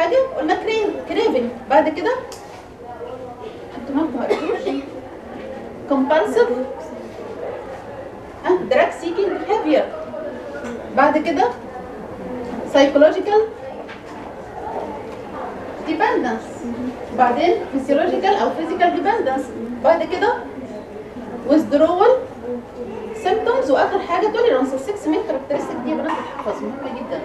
حاجة قلنا craving craving بعد كده أنتوا ما بتعرفوش compulsive آه drug seeking behavior بعد كده psychological dependence بعدين physiological أو physical dependence بعد كده withdrawal symptoms وآخر حاجة tolerance 6 main characteristic دي بنات الحفظ. مهمه جدا.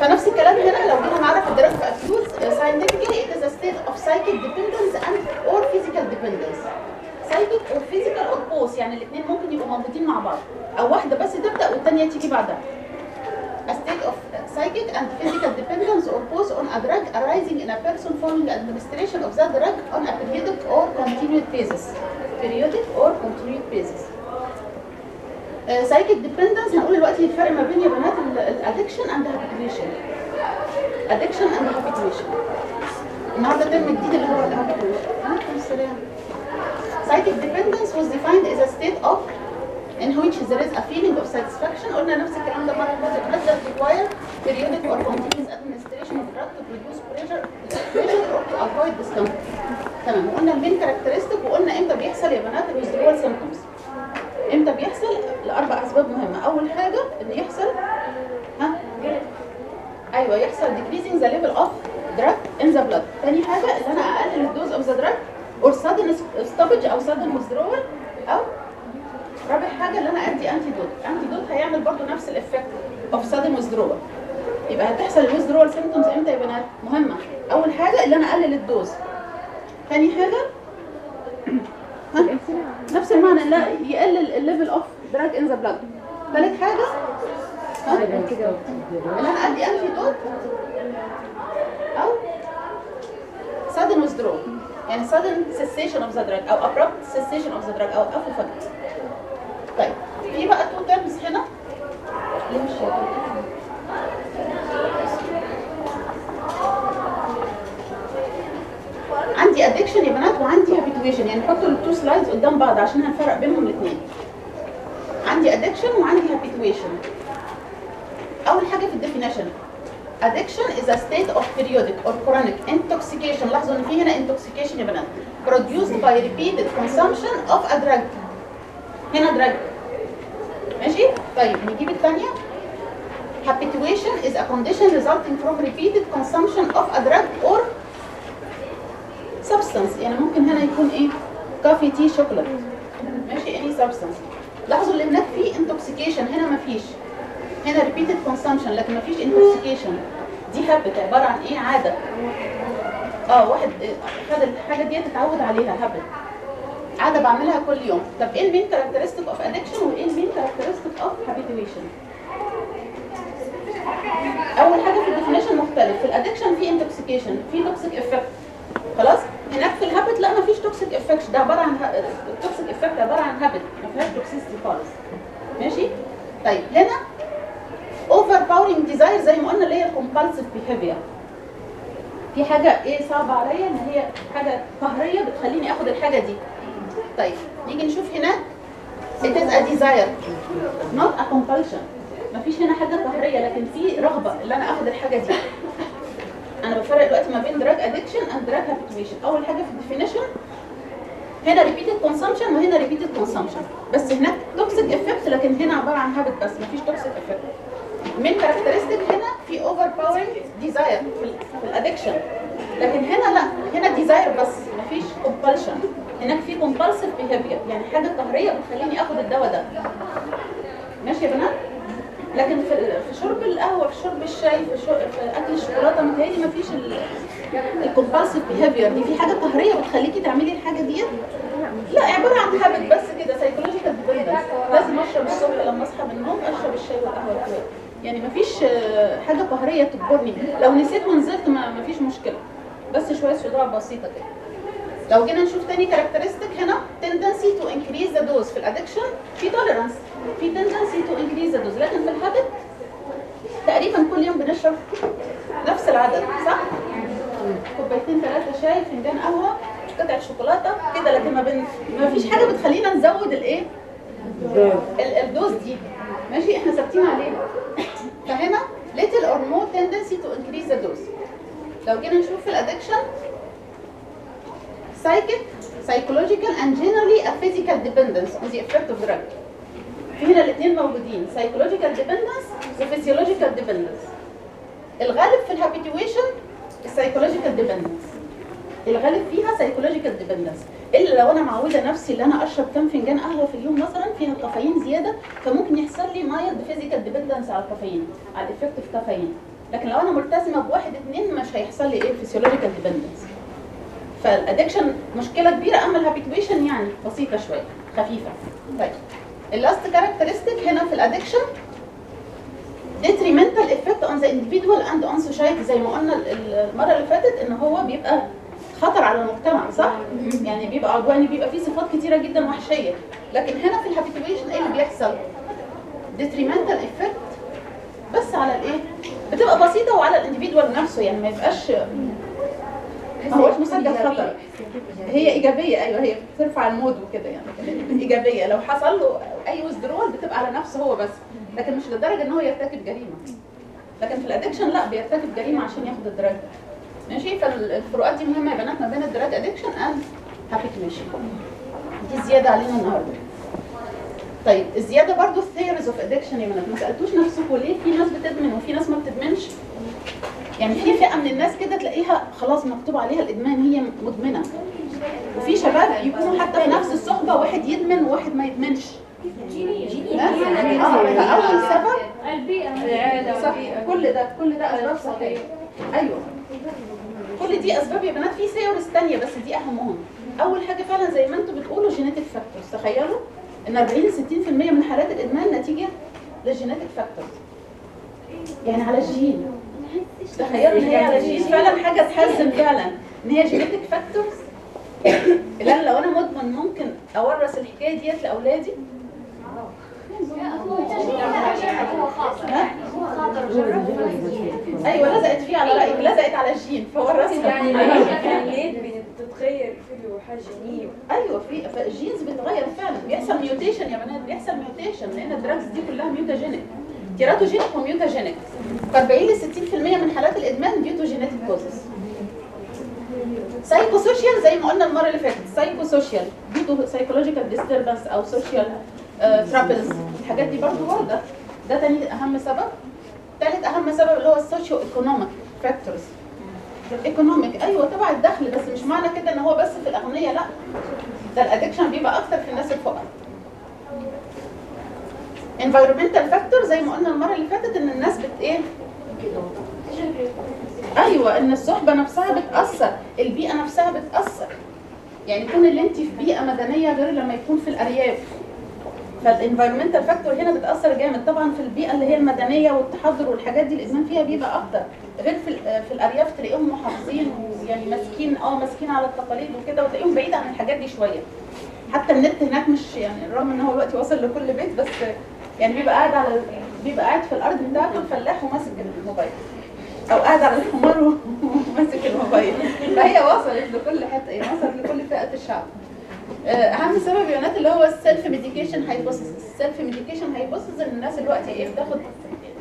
فنفس الكلام هنا لو جينا نعرف الدراج ابيوز scientifically it is a state of psychic dependence and or physical dependence psychic or physical or both يعني الاثنين ممكن يبقوا موجودين مع بعض أو واحدة بس تبدا والثانيه تيجي بعدها a state of psychic and physical dependence or both on a drug arising in a person following administration of that drug on a periodic or continued basis periodic or continued basis psychic dependence هنقول دلوقتي الفرق ما بين يا بنات ال addiction and habituation addiction and habituation النهارده term جديد اللي هو ال habituation عليكم السلام psychic dependence was defined as a state of in which there is a feeling of satisfaction. قلنا نفس الكلام ده مرة فاتت. But that require periodic or continuous administration of drug to produce تمام. وقلنا ال main characteristic وقلنا إمتى بيحصل يا بنات ال withdrawal symptoms إمتى بيحصل لأربع أسباب مهمة. أول حاجة إن يحصل ها؟ أيوه يحصل decreasing the level of drug in the blood. تاني حاجة إن أنا أقلل ال dose of the drug or sudden stoppage أو sudden withdrawal أو رابع حاجة إن أنا ادي antidote antidote هيعمل برضو نفس ال effect of sudden withdrawal. يبقى هتحصل ال withdrawal symptoms إمتى يا بنات؟ مهمة. أول حاجة إن أنا أقلل ال dose. تاني حاجة؟ نفس المعنى لا يقلل ال level of drug in the blood ثالث حاجة؟ أنا ادي antidote أو sudden withdrawal. يعني sudden cessation of the drug أو abrupt cessation of the drug أو اوقفه فجأة طيب في بقى two terms هنا. ليه مش عندي addiction يا بنات وعندي habituation يعني حطوا ال two slides قدام بعض عشان هنفرق بينهم الاثنين عندي addiction وعندي habituation اول حاجة في ال definition addiction is a state of periodic or chronic intoxication لاحظوا ان في هنا intoxication يا بنات produced by repeated consumption of a drug هنا drug ماشي طيب نجيب الثانية habituation is a condition resulting from repeated consumption of a drug or substance. يعني ممكن هنا يكون إيه؟ coffee tea شوكولاته ماشي؟ any substance. لاحظوا ان هناك في intoxication. هنا مفيش هنا repeated consumption. لكن مفيش intoxication. دي habit عبارة عن إيه؟ عادة. آه واحد خد الحاجة دي اتعود عليها habit عادة بعملها كل يوم. طب إيه ال main characteristic of addiction وإيه ال main characteristic of habituation أول حاجة في ال definition مختلف. في ال addiction في intoxication في toxic effect خلاص؟ هناك في ال habit لا مفيش toxic effect ده عبارة عن ال toxic effect عبارة عن habit ما فيهاش toxicity خالص. ماشي؟ طيب هنا overpowering desire زي ما قلنا اللي هي ال compulsive behavior في حاجة إيه صعبة عليا؟ إن هي حاجة قهرية بتخليني آخد الحاجة دي. طيب نيجي نشوف هناك it is a desire not a compulsion. مفيش هنا حاجة قهرية لكن في رغبة إن أنا آخد الحاجة دي. أنا بفرق دلوقتي ما بين drug addiction and drug habituation أول حاجة في ال definition هنا repeated consumption وهنا repeated consumption بس هناك toxic effect لكن هنا عبارة عن habit بس مفيش toxic effect main characteristic هنا في overpowering desire في, ال في ال addiction لكن هنا لا هنا desire بس مفيش compulsion هناك في compulsive behavior يعني حاجة قهرية بتخليني آخد الدواء ده. ماشي يا بنات؟ لكن في في شرب القهوة في شرب الشاي في, شرب في أكل الشوكولاتة متهيألي مفيش ال compulsive behavior دي. في حاجة قهريه بتخليكي تعملي الحاجة ديت؟ لا عبارة عن habit بس كده psychological لازم أشرب الصبح لما أصحى من النوم أشرب الشاي والقهوة يعني مفيش آه، حاجة قهريه تجبرني. لو نسيت ونزلت ما مفيش مشكلة. بس شوية صداع بسيطة كده. لو جينا نشوف تاني characteristic هنا tendency to increase the dose في ال addiction في tolerance في tendency to increase the dose. لكن في ال habit تقريبا كل يوم بنشرب نفس العدد صح؟ كوبايتين ثلاثة شاي فنجان قهوة قطعة شوكولاتة كده. لكن ما, بن... ما فيش حاجة بتخلينا نزود الايه؟ ال- ال dose دي. ماشي؟ إحنا ثابتين عليه فهنا little or no tendency to increase the dose. لو جينا نشوف في ال addiction psychic, psychological and generally a physical dependence on the effect of drug. هنا الاثنين موجودين psychological dependence و physiological dependence. الغالب في ال habituation psychological dependence. الغالب فيها psychological dependence إلا لو أنا معودة نفسي إن أنا أشرب كام فنجان قهوة في اليوم مثلا فيها كافيين زيادة فممكن يحصل لي mild physical dependence على الكافيين على ال effective كافيين لكن لو أنا ملتزمة بواحد اتنين مش هيحصل لي إيه physiological dependence فال addiction مشكلة كبيرة أما ال habituation يعني بسيطة شوية خفيفة طيب ال last characteristic هنا في ال addiction detrimental effect on the individual and on society زي ما قلنا ال- المرة اللي فاتت إن هو بيبقى خطر على المجتمع صح؟ يعني بيبقى عدواني بيبقى فيه صفات كتيرة جدا وحشية لكن هنا في ال habituation إيه اللي بيحصل؟ detrimental effect بس على الإيه؟ بتبقى بسيطة وعلى ال individual نفسه يعني ما يبقاش ما هوش مسجل خطر. هي إيجابية أيوه هي بترفع ال mood وكده يعني. إيجابية. لو حصل له أي withdrawal بتبقى على نفسه هو بس. لكن مش لدرجة إن هو يرتكب جريمة. لكن في ال addiction لا بيرتكب جريمة عشان ياخد ال drug ماشي؟ فالفروقات دي مهمة يا بنات ما بين ال drug addiction and habituation دي زيادة علينا النهارده. طيب الزيادة برضو ال theories of addiction يا بنات. ما سألتوش نفسكم ليه في ناس بتدمن وفي ناس ما بتدمنش؟ يعني في فئة من الناس كده تلاقيها خلاص مكتوب عليها الإدمان هي مدمنة. وفي شباب يكونوا حتى في نفس الصحبة واحد يدمن وواحد ما يدمنش. آه فأول سبب البيئة صح كل ده كل ده أسباب صحية. أيوه. كل دي أسباب يا بنات في theories تانية بس دي أهمهم. أول حاجة فعلا زي ما أنتم بتقولوا genetic factors تخيلوا إن 40 ل 60% من حالات الإدمان نتيجة لل genetic factors يعني على الجين. هي على فعلا حاجة تحزن فعلا. إن هي genetic factors لأن لو أنا مدمن ممكن أورث الحكاية ديت لأولادي؟ أيوه لزقت فيه على رأيك لزقت على الجين فورثها يعني الجينات بتتغير في حاجة جنيه أيوه في فال genes بتتغير فعلا. بيحصل mutation يا بنات بيحصل mutation لأن ال drugs دي كلها mutagenic teratogenic و mutagenic. ف 40 ل 60% من حالات الإدمان due to genetic causes psychosocial زي ما قلنا المرة اللي فاتت. psychosocial due to psychological disturbance أو social troubles الحاجات دي برضه واردة ده تاني أهم سبب. تالت أهم سبب اللي هو ال socioeconomic factors economic أيوه تبع الدخل بس مش معنى كده إن هو بس في الاغنياء لأ. ده ال addiction بيبقى أكتر في الناس الفقراء. Environmental factor زي ما قلنا المرة اللي فاتت إن الناس بت إيه؟ أيوه إن الصحبة نفسها بتأثر البيئة نفسها بتأثر. يعني يكون اللي أنت في بيئة مدنية غير لما يكون في الأرياف. فال environmental factor هنا بتأثر جامد. طبعا في البيئة اللي هي المدنية والتحضر والحاجات دي الإدمان فيها بيبقى أكتر. غير في في الأرياف تلاقيهم محافظين ويعني ماسكين آه ماسكين على التقاليد وكده وتلاقيهم بعيد عن الحاجات دي شوية. حتى النت هناك مش يعني رغم إن هو دلوقتي وصل لكل بيت بس يعني بيبقى قاعد على بيبقى قاعد في الأرض بتاعته الفلاح وماسك الموبايل. أو قاعد على الحمار وماسك الموبايل. فهي وصلت لكل حتة يعني وصلت لكل فئة الشعب. آه، أهم سبب يا اللي هو ال self medication hypothesis ال self medication hypothesis إن الناس دلوقتي إيه بتاخد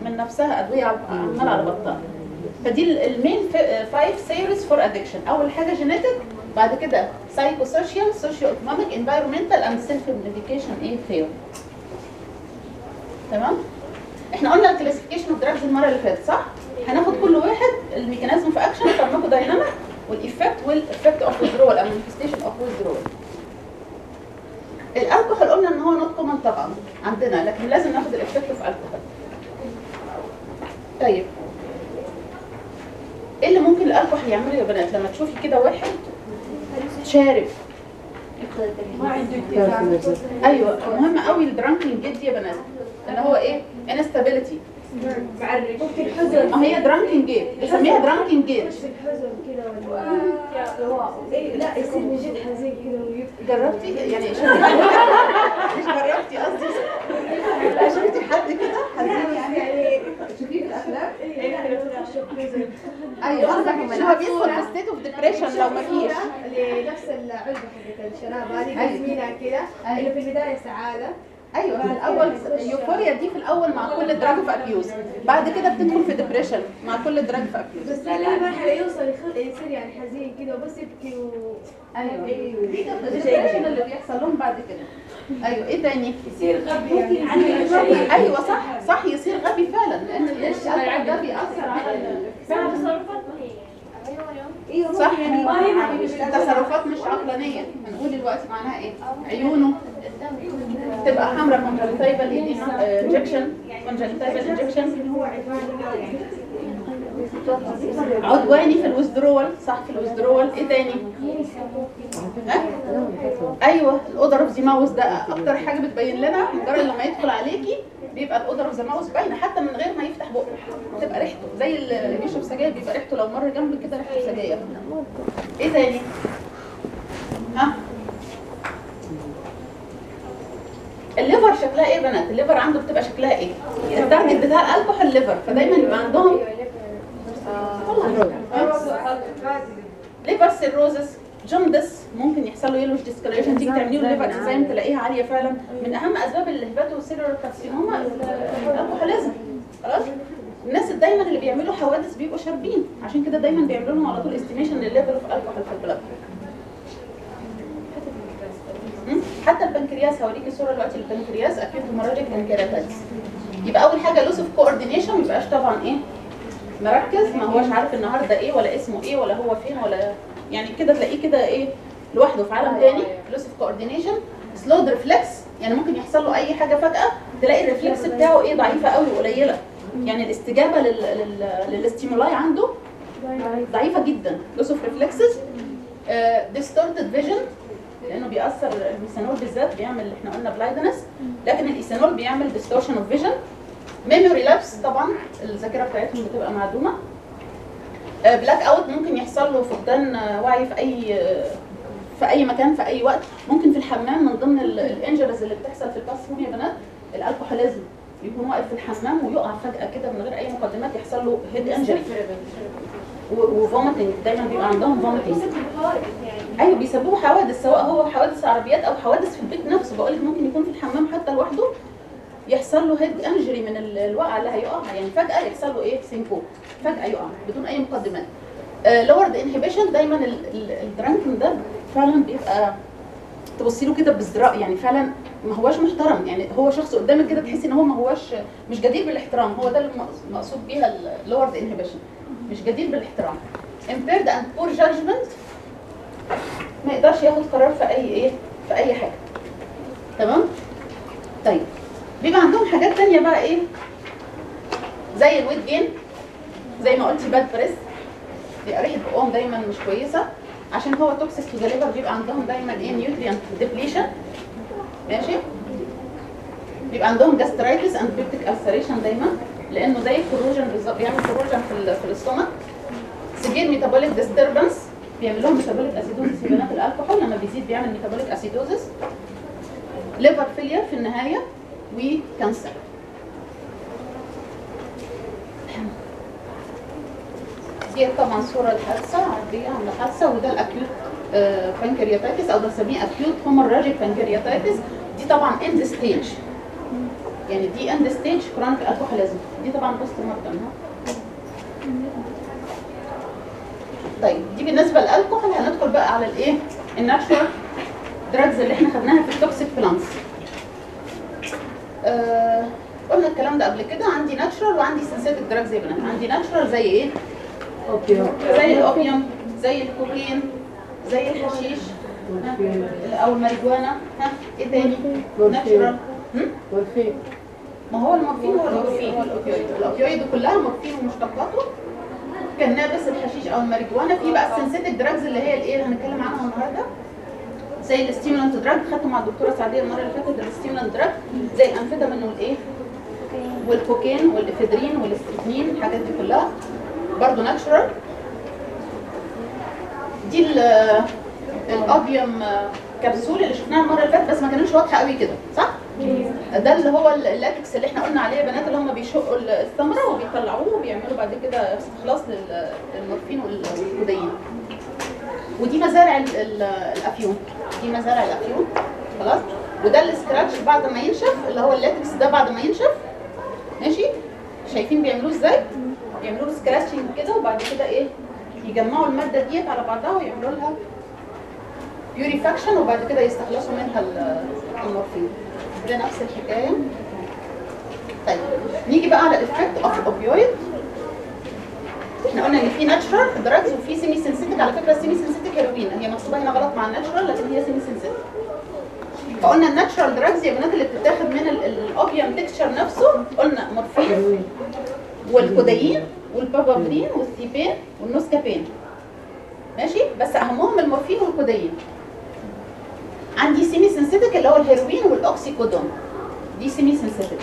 من نفسها أدوية عمال على بطال فدي ال main five theories for addiction أول حاجة genetic بعد كده psychosocial socioeconomic environmental and self medication إيه theory تمام؟ إحنا قلنا ال classification of drugs المرة اللي فاتت صح؟ هناخد كل واحد ال mechanism of action pharmacodynamic وال effect وال effect of withdrawal أو manifestation of withdrawal. الالكحول قلنا إن هو not common طبعا عندنا لكن لازم ناخد ال effect of alcohol طيب. إيه اللي ممكن الالكحول يعمله يا بنات؟ لما تشوفي كده واحد شارب. أيوه مهم قوي الدرانكينج جد يا بنات. اللي هو إيه؟ انستابيليتي وقت الحزن ما هي درانكينج جيت بنسميها درانكينج جيت الحزن كده لا يصير من جد حزين كده جربتي؟ يعني مش جربتي قصدي. لا شفتي حد كده؟ حزين يعني شفتيه في الافلام أيوه قصدك اللي هو بيدخل في ستيت اوف ديبريشن لو ما فيش. لنفس العلبة حقت الشراب. هذه أيوة. تسمينها كده. اللي في البداية سعادة. أيوه في الأول ال euphoria دي في الأول مع كل drug of abuse بعد كده بتدخل في depression مع كل drug of abuse بس لا مرحلة يوصل يخل... يصير يعني حزين كده وبس يبكي و... أيوه. ال depression اللي بيحصل لهم بعد كده. أيوه إيه تاني؟ يصير غبي يعني. أيوه صح صح يصير غبي فعلا. لأن الالكحول ده بيأثر على ال- أيوه صح. يعني؟ ما هي مش عقلانية. هنقول دلوقتي معناها إيه؟ عيونه تبقى حمراء كونجنتايفال انجكشن كونجنتايفال انجكشن هو عدواني يعني. عدواني في ال withdrawal صح في ال withdrawal إيه تاني؟ ها؟ أيوه ال odor of the mouth ده أكتر حاجة بتبين لنا مجرد لما يدخل عليكي بيبقى ال odor of the mouth باينة حتى من غير ما يفتح بقه. تبقى ريحته زي اللي بيشرب سجاير بيبقى ريحته لو مر جنبك كده ريحته سجاير. إيه تاني؟ ها؟ ال liver شكلها إيه يا بنات؟ ال liver عنده بتبقى شكلها إيه؟ ال target بتاع ال alcohol ال liver فدايما يبقى عندهم liver cirrhosis jaundice ممكن يحصل له yellowish discoloration تيجي تعملي له liver enzyme تلاقيها عالية فعلا. من أهم أسباب ال hepatocellular carcinoma ال alcoholism خلاص؟ الناس دايما اللي بيعملوا حوادث بيبقوا شاربين. عشان كده دايما بيعملوا لهم على طول estimation لل level of alcohol في البلاد مم؟ حتى البنكرياس هوريكي صورة دلوقتي للبنكرياس. أكيد hemorrhagic pancreatitis يبقى أول حاجة loss of coordination ما يبقاش طبعا إيه؟ مركز ما هوش عارف النهارده إيه ولا اسمه إيه ولا هو فين ولا يعني كده تلاقيه كده إيه لوحده في عالم تاني. loss of coordination slowed reflex يعني ممكن يحصل له أي حاجة فجأة تلاقي ال reflex بتاعه إيه ضعيفة قوي وقليلة. يعني الاستجابة لل لل لل stimuli عنده ضعيفة جدا. loss of reflexes distorted vision لأنه بيأثر الميثانول بالذات بيعمل إحنا قلنا blindness لكن الايثانول بيعمل distortion of vision memory lapse طبعا الذاكرة بتاعتهم بتبقى معدومة. black out ممكن يحصل له فقدان آه، وعي في أي آه، في أي مكان في أي وقت. ممكن في الحمام من ضمن ال injuries اللي بتحصل في ال bathroom يا بنات ال alcoholism يكون واقف في الحمام ويقع فجأة كده من غير أي مقدمات يحصل له head injury و vomiting دايما بيبقى عندهم vomiting أيوه بيسببوا حوادث سواء هو حوادث عربيات أو حوادث في البيت نفسه. بقول لك ممكن يكون في الحمام حتى لوحده يحصل له head injury من ال- الوقعة اللي هيقعها. يعني فجأة يحصل له إيه؟ syncope فجأة يقع بدون أي مقدمات lowered inhibition دايما ال drunken ده فعلا بيبقى تبصي له كده بازدراء. يعني فعلا ما هواش محترم. يعني هو شخص قدامك كده تحسي إن هو ما هواش مش جدير بالاحترام. هو ده المقصود بيها ال lowered inhibition مش جدير بالاحترام. impaired and poor judgment ما يقدرش ياخد قرار في أي إيه؟ في أي حاجة. تمام؟ طيب. بيبقى عندهم حاجات تانية بقى إيه؟ زي ال weight gain زي ما قلتي bad breath. بيبقى ريحة بقهم دايما مش كويسة. عشان هو toxic to the بيبقى عندهم دايما إيه؟ nutrient depletion ماشي؟ بيبقى عندهم gastritis and peptic ulceration دايما لأنه زي ال corrosion بالظبط بيعمل corrosion في في ال stomach severe metabolic disturbance بيعمل لهم metabolic acidosis يا بنات الالكحول لما بيزيد بيعمل metabolic acidosis liver failure في النهاية. و cancer دي طبعا صوره الحادثه عاديه عامله حادثه وده ال acute pancreatitis أو بنسميه acute hemorrhagic pancreatitis دي طبعا end stage يعني دي end stage chronic alcoholism دي طبعا post mortem ها طيب دي بالنسبة للألكحول هندخل بقى على الإيه؟ ال natural drugs اللي إحنا خدناها في ال toxic plants آه قلنا الكلام ده قبل كده. عندي natural وعندي synthetic drugs يا بنات. عندي natural زي إيه؟ زي ال opium زي الكوكين زي الحشيش؟ أو الماريجوانا. ها؟ إيه تاني؟ والمورفين ما هو المورفين هو ال opioid. ال opioid. كلها مورفين ومشتقاته cannabis الحشيش أو الماريجوانا. في بقى ال synthetic drugs اللي هي الإيه اللي هنتكلم عنها النهارده؟ زي ال stimulant drug خدته مع الدكتورة سعدية المرة اللي فاتت ال stimulant drug زي الانفيتامين والايه وال cocaine وال ephedrine وال strychnine الحاجات دي كلها. برضه natural دي ال- opium capsule اللي شفناها المرة اللي فاتت بس ما كانتش واضحة قوي كده صح؟ ده اللي هو اللاتكس اللي إحنا قلنا عليه يا بنات اللي هم بيشقوا الثمرة وبيطلعوه وبيعملوا بعد كده استخلاص لل- للمورفين وال- والكودايين ودي مزارع ال- ال- الأفيون. دي مزارع الافيون خلاص؟ وده ال scratch بعد ما ينشف اللي هو اللاتكس ده بعد ما ينشف. ماشي؟ شايفين بيعملوه إزاي؟ بيعملوا له scratching كده وبعد كده إيه؟ يجمعوا المادة ديت على بعضها ويعملوا لها purification وبعد كده يستخلصوا منها ال- المورفين. ده نفس الحكاية. طيب نيجي بقى على ال effect of opioid إحنا قلنا إن في natural drugs وفي semi synthetic على فكرة ال semi synthetic heroin هي مكتوبة هنا غلط مع ال natural لكن هي semi synthetic فقلنا ال natural drugs يا بنات اللي بتتاخد من ال- opium tincture نفسه قلنا مورفين والكودايين والبابابرين والثيبين والنوسكابين ماشي؟ بس أهمهم المورفين والكودايين عندي semi synthetic اللي هو الهيروين وال oxycodone. دي semi synthetic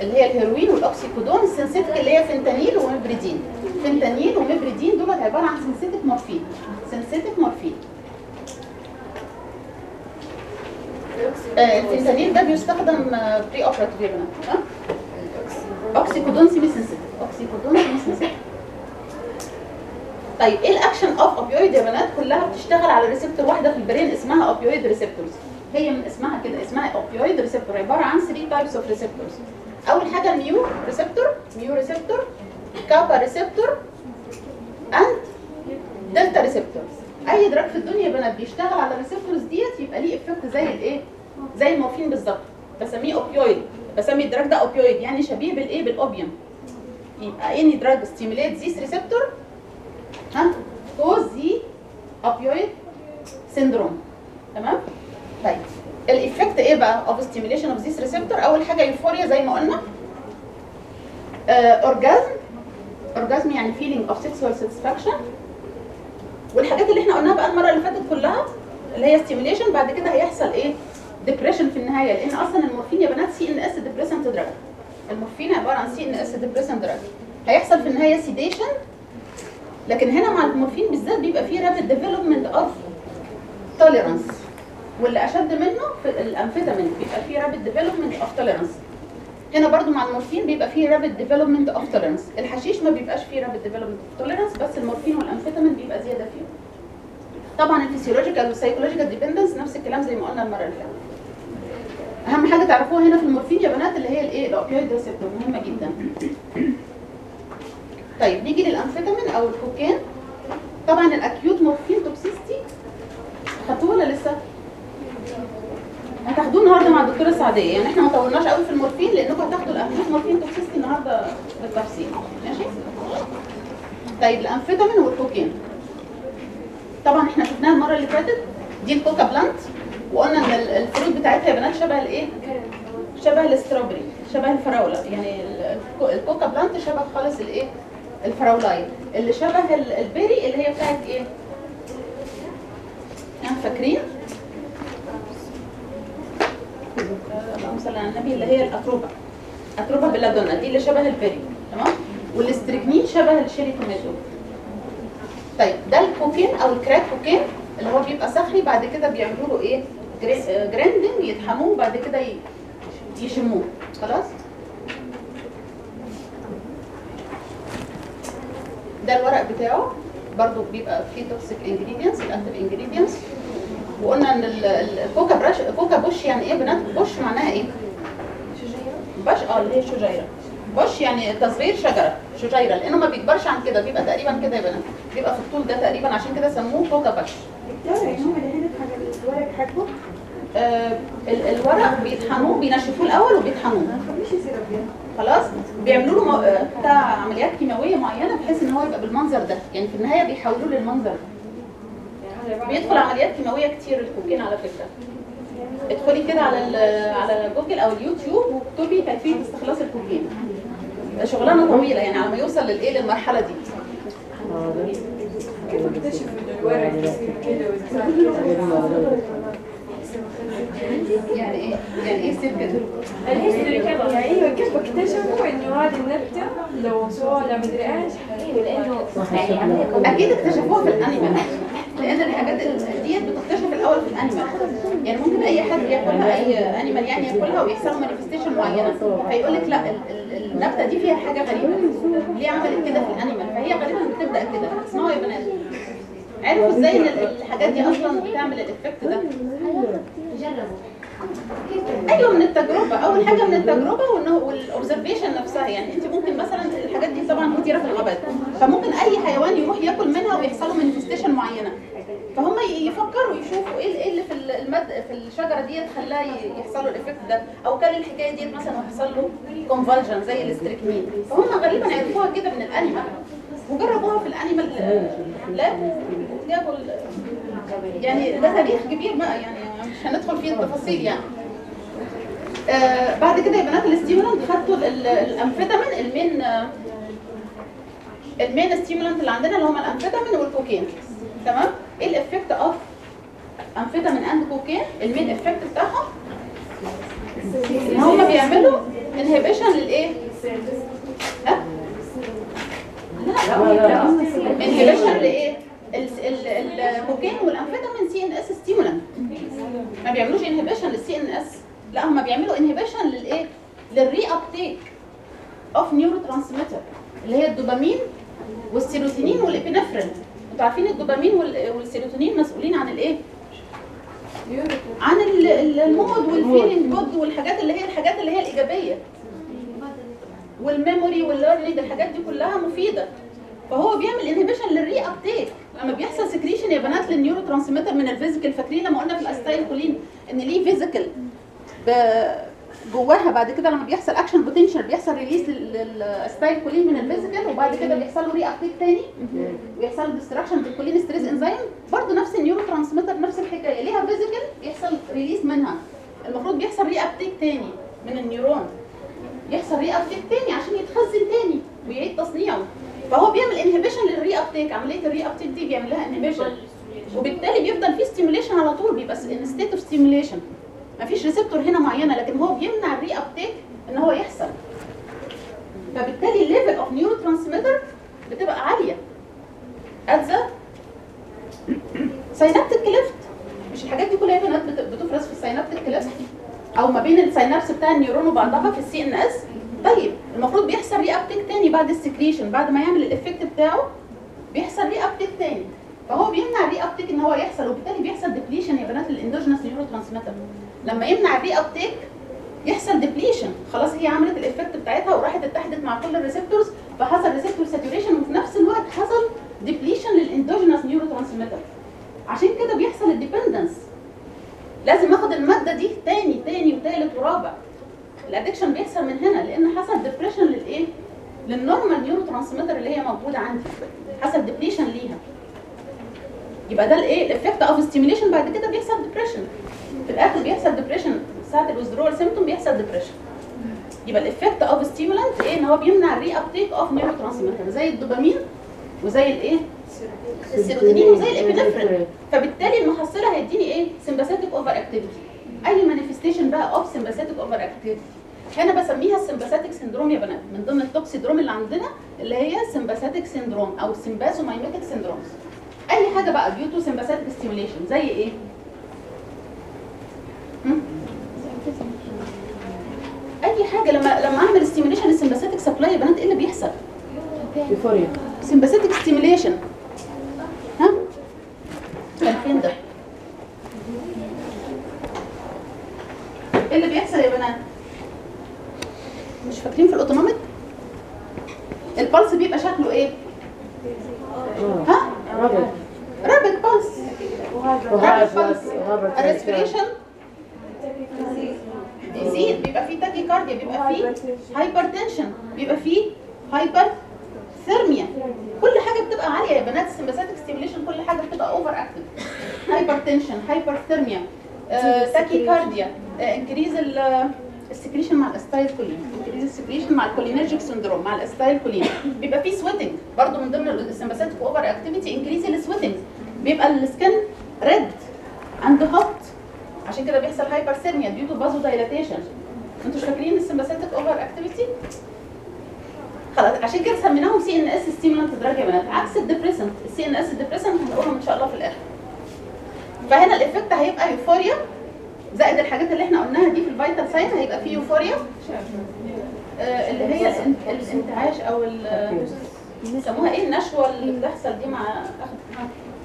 اللي هي الهيروين وال oxycodone ال synthetic اللي هي fentanyl و meperidine fentanyl و meperidine دول عبارة عن synthetic مورفين. synthetic مورفين. آه، الفنتانيل ده بيستخدم pre operative ها؟ oxycodone semi synthetic oxycodone semi synthetic طيب إيه ال action of opioid يا بنات كلها بتشتغل على receptor واحدة في ال brain اسمها opioid receptors هي من اسمها كده اسمها opioid receptor عبارة عن 3 types of receptors أول حاجة ال mu receptor mu receptor kappa receptor and delta receptor. أي drug في الدنيا يا بنات بيشتغل على ال receptors ديت يبقى ليه effect زي الإيه؟ زي المورفين بالظبط. بسميه opioid بسمي ال drug ده opioid يعني شبيه بالإيه؟ بال opium. يبقى اني drug stimulate this receptor ها cause the opioid syndrome تمام؟ طيب. ال effect إيه بقى؟ of stimulation of this receptor أول حاجة euphoria زي ما قلنا. orgasm orgasm يعني feeling of sexual satisfaction والحاجات اللي إحنا قلناها بقى المرة اللي فاتت كلها اللي هي stimulation بعد كده هيحصل إيه؟ depression في النهاية. لأن أصلا المورفين يا بنات CNS depressant drug المورفين عبارة عن CNS depressant drug هيحصل في النهاية sedation لكن هنا مع المورفين بالذات بيبقى فيه rapid development of tolerance واللي أشد منه في الأمفيتامين بيبقى فيه rapid development of tolerance هنا برضو مع المورفين بيبقى فيه rapid development of tolerance الحشيش ما بيبقاش فيه rapid development of tolerance بس المورفين والأمفيتامين بيبقى زيادة فيهم طبعا ال physiological وال psychological dependence نفس الكلام زي ما قلنا المرة اللي فاتت. أهم حاجة تعرفوها هنا في المورفين يا بنات اللي هي الإيه؟ ال opioid receptor. مهمة جدا. طيب نيجي للأمفيتامين أو الكوكين. طبعا ال acute morphine toxicity. خدتوه ولا لسه؟ هتاخدوه النهارده مع الدكتورة سعديه يعني إحنا ما طولناش قوي في المورفين لأنكم هتاخدوا ال acute morphine toxicity النهارده بالتفصيل. ماشي؟ طيب الأمفيتامين والكوكين. طبعا إحنا شفناها المرة اللي فاتت. دي ال coca plant. وقلنا إن ال- ال fruit بتاعتها يا بنات شبه الإيه؟ شبه ال strawberry شبه الفراولة. يعني ال- الكو- ال coca plant شبه خالص الإيه؟ الفراولايه اللي شبه ال- ال berry اللي هي بتاعت إيه؟ فاكرين؟ اللهم صل على النبي اللي هي ال Atropa Atropa belladonna دي اللي شبه ال berry تمام؟ والاستريكنين شبه ال cherry tomato. طيب ده الكوكين أو ال crack cocaine اللي هو بيبقى صخري بعد كده بيعملوا له إيه؟ جري- آه، grinding يطحنوه بعد كده يشموه. خلاص؟ ده الورق بتاعه. برضو بيبقى فيه toxic ingredients ال active ingredients وقلنا إن ال- ال- ال coca brush coca bush يعني إيه بنات؟ bush معناها إيه؟ bush؟ آه اللي هي شجيرة. bush يعني تصغير شجرة شجيرة لأنه ما بيكبرش عن كده بيبقى تقريبا كده يا بنات. بيبقى في الطول ده تقريبا عشان كده سموه coca bush. آه ال- الورق بيطحنوه بينشفوه الأول وبيطحنوه. خلاص؟ بيعملوا له آه، بتاع عمليات كيماوية معينة بحيث إن هو يبقى بالمنظر ده. يعني في النهاية بيحولوه للمنظر ده. بيدخل عمليات كيماويه كتير الكوكين على فكره ادخلي كده على ال- على جوجل أو اليوتيوب واكتبي كيفيه استخلاص الكوكين ده شغلانه طويله يعني على ما يوصل للايه للمرحله دي كيف اكتشف ان الورق كده يعني إيه يعني إيه كده ال history كده أيوه كيف اكتشفوا انه هذه النبته لو سوالة مدري إيش أيوه لأنه يعني أكيد اكتشفوها في ال animal لأن الحاجات ال- ديت بتكتشف الأول في ال animal. يعني ممكن أي حد ياكلها أي animal يعني ياكلها ويحصل manifestation معينة فيقول لك لا ال- ال- النبتة دي فيها حاجة غريبة. ليه عملت كده في ال animal؟ فهي غالبا بتبدأ كده اسمعوا يا بنات عرفوا إزاي إن ال- الحاجات دي أصلا بتعمل ال effect ده؟ جربوا. أيوه من التجربة. أول حاجة من التجربة وإنه وال observation نفسها. يعني أنت ممكن مثلا الحاجات دي طبعا كتيره في الغابات. فممكن أي حيوان يروح ياكل منها ويحصل له manifestation معينة. فهم يفكروا يشوفوا إيه إيه اللي في ال- المد في الشجرة ديت خلاه ي- يحصل له ال effect ده. أو كان الحكاية ديت مثلا وحصل له convulsion زي الاستريكنين فهم غالبا عرفوها كده من ال animal وجربوها في ال animal lab وجابوا يعني ده تاريخ كبير بقى. يعني مش هندخل فيه التفاصيل يعني. آه بعد كده يا بنات ال stimulant خدتوا ال- ال- الأمفيتامين ال main آه، ال main stimulant اللي عندنا اللي هم الأمفيتامين والكوكين. تمام؟ إيه ال effect of amphetamine and cocaine؟ ال main effect بتاعهم؟ إن هم بيعملوا inhibition للإيه؟ ها؟ لا inhibition لإيه؟ ال- ال- الكوكين والأمفيتامين CNS stimulant ما بيعملوش inhibition لل CNS لا هم بيعملوا inhibition للايه لل reuptake of neurotransmitter اللي هي الدوبامين والسيروتونين والإبينفرين. أنتوا عارفين الدوبامين وال- والسيروتونين مسؤولين عن الإيه؟ عن ال- ال- ال mood وال feeling good والحاجات اللي هي الحاجات اللي هي الإيجابية. وال memory وال learning الحاجات دي كلها مفيدة. فهو بيعمل inhibition لل reuptake لما بيحصل secretion يا بنات لل neurotransmitter من ال vesicle فاكرين لما قلنا في ال acetylcholine إن ليه vesicle جواها بعد كده لما بيحصل action potential بيحصل release لل acetylcholine من ال vesicle وبعد كده بيحصل له reuptake تاني. ويحصل له destruction بال cholinesterase enzyme برضه نفس ال neurotransmitter نفس الحكاية. ليها vesicle بيحصل release منها. المفروض بيحصل reuptake تاني من ال neuron. يحصل reuptake تاني عشان يتخزن تاني ويعيد تصنيعه. فهو بيعمل inhibition لل reuptake عملية ال reuptake دي بيعمل لها inhibition وبالتالي بيفضل في stimulation على طول بيبقى state of stimulation مفيش receptor هنا معينة لكن هو بيمنع ال reuptake إن هو يحصل. فبالتالي ال level of neurotransmitter بتبقى عالية. at the synaptic cleft مش الحاجات دي كلها بت- بتفرز في ال synaptic cleft أو ما بين ال synapse بتاع ال neuron وبعضها في ال CNS طيب المفروض بيحصل reuptake تاني بعد ال secretion بعد ما يعمل ال effect بتاعه بيحصل reuptake تاني. فهو بيمنع ال reuptake إن هو يحصل وبالتالي بيحصل depletion يا بنات لل endogenous neurotransmitter لما يمنع ال reuptake يحصل depletion خلاص هي عملت ال effect بتاعتها وراحت اتحدت مع كل ال receptors فحصل receptor saturation وفي نفس الوقت حصل depletion لل endogenous neurotransmitter عشان كده بيحصل ال dependence لازم آخد المادة دي تاني تاني وتالت ورابع. ال addiction بيحصل من هنا لأن حصل depletion للإيه؟ لل normal neurotransmitter اللي هي موجودة عندي. حصل depletion ليها. يبقى ده الإيه؟ ال effect of stimulation بعد كده بيحصل depression في الآخر بيحصل depression ساعة ال withdrawal symptom بيحصل depression يبقى ال effect of stimulant إيه؟ إن هو بيمنع ال reuptake of neurotransmitter زي الدوبامين وزي الإيه؟ السيروتونين وزي الإبنفرين. فبالتالي المحصلة هيديني إيه؟ sympathetic over activity أي manifestation بقى of sympathetic over activity هنا بسميها ال sympathetic syndrome يا بنات من ضمن ال toxic syndrome اللي عندنا اللي هي sympathetic syndrome أو sympathomimetic syndrome أي حاجة بقى due to sympathetic stimulation زي إيه؟ أي حاجة لما لما أعمل stimulation ال sympathetic supply يا بنات إيه اللي بيحصل؟ euphoria sympathetic stimulation ها؟ كان فين ده؟ إيه اللي بيحصل يا بنات؟ مش فاكرين في ال autonomic ال pulse بيبقى شكله إيه؟ ها؟ rapid pulse. وهذا rapid pulse. ال respiration يزيد بيبقى فيه tachycardia بيبقى فيه hypertension بيبقى فيه hyperthermia كل حاجة بتبقى عالية يا بنات. ال sympathetic stimulation كل حاجة بتبقى over active hypertension hyperthermia tachycardia increase ال secretion مع ال acetylcholine increase ال secretion مع ال cholinergic syndrome مع ال acetylcholine بيبقى فيه sweating برضو من ضمن ال sympathetic over activity increase ال sweating بيبقى ال skin red and hot عشان كده بيحصل hyperthermia due to vasodilatation أنتوا فاكرين ال sympathetic over activity خلاص عشان كده سميناهم CNS stimulant drug يا بنات عكس ال depressant ال CNS depressant هنقولهم إن شاء الله في الآخر. فهنا ال effect هيبقى euphoria زائد الحاجات اللي إحنا قلناها دي في ال vital sign هيبقى فيه euphoria آه، اللي هي الإن- الانتعاش أو بيسموها إيه؟ النشوه اللي بتحصل دي مع أخد-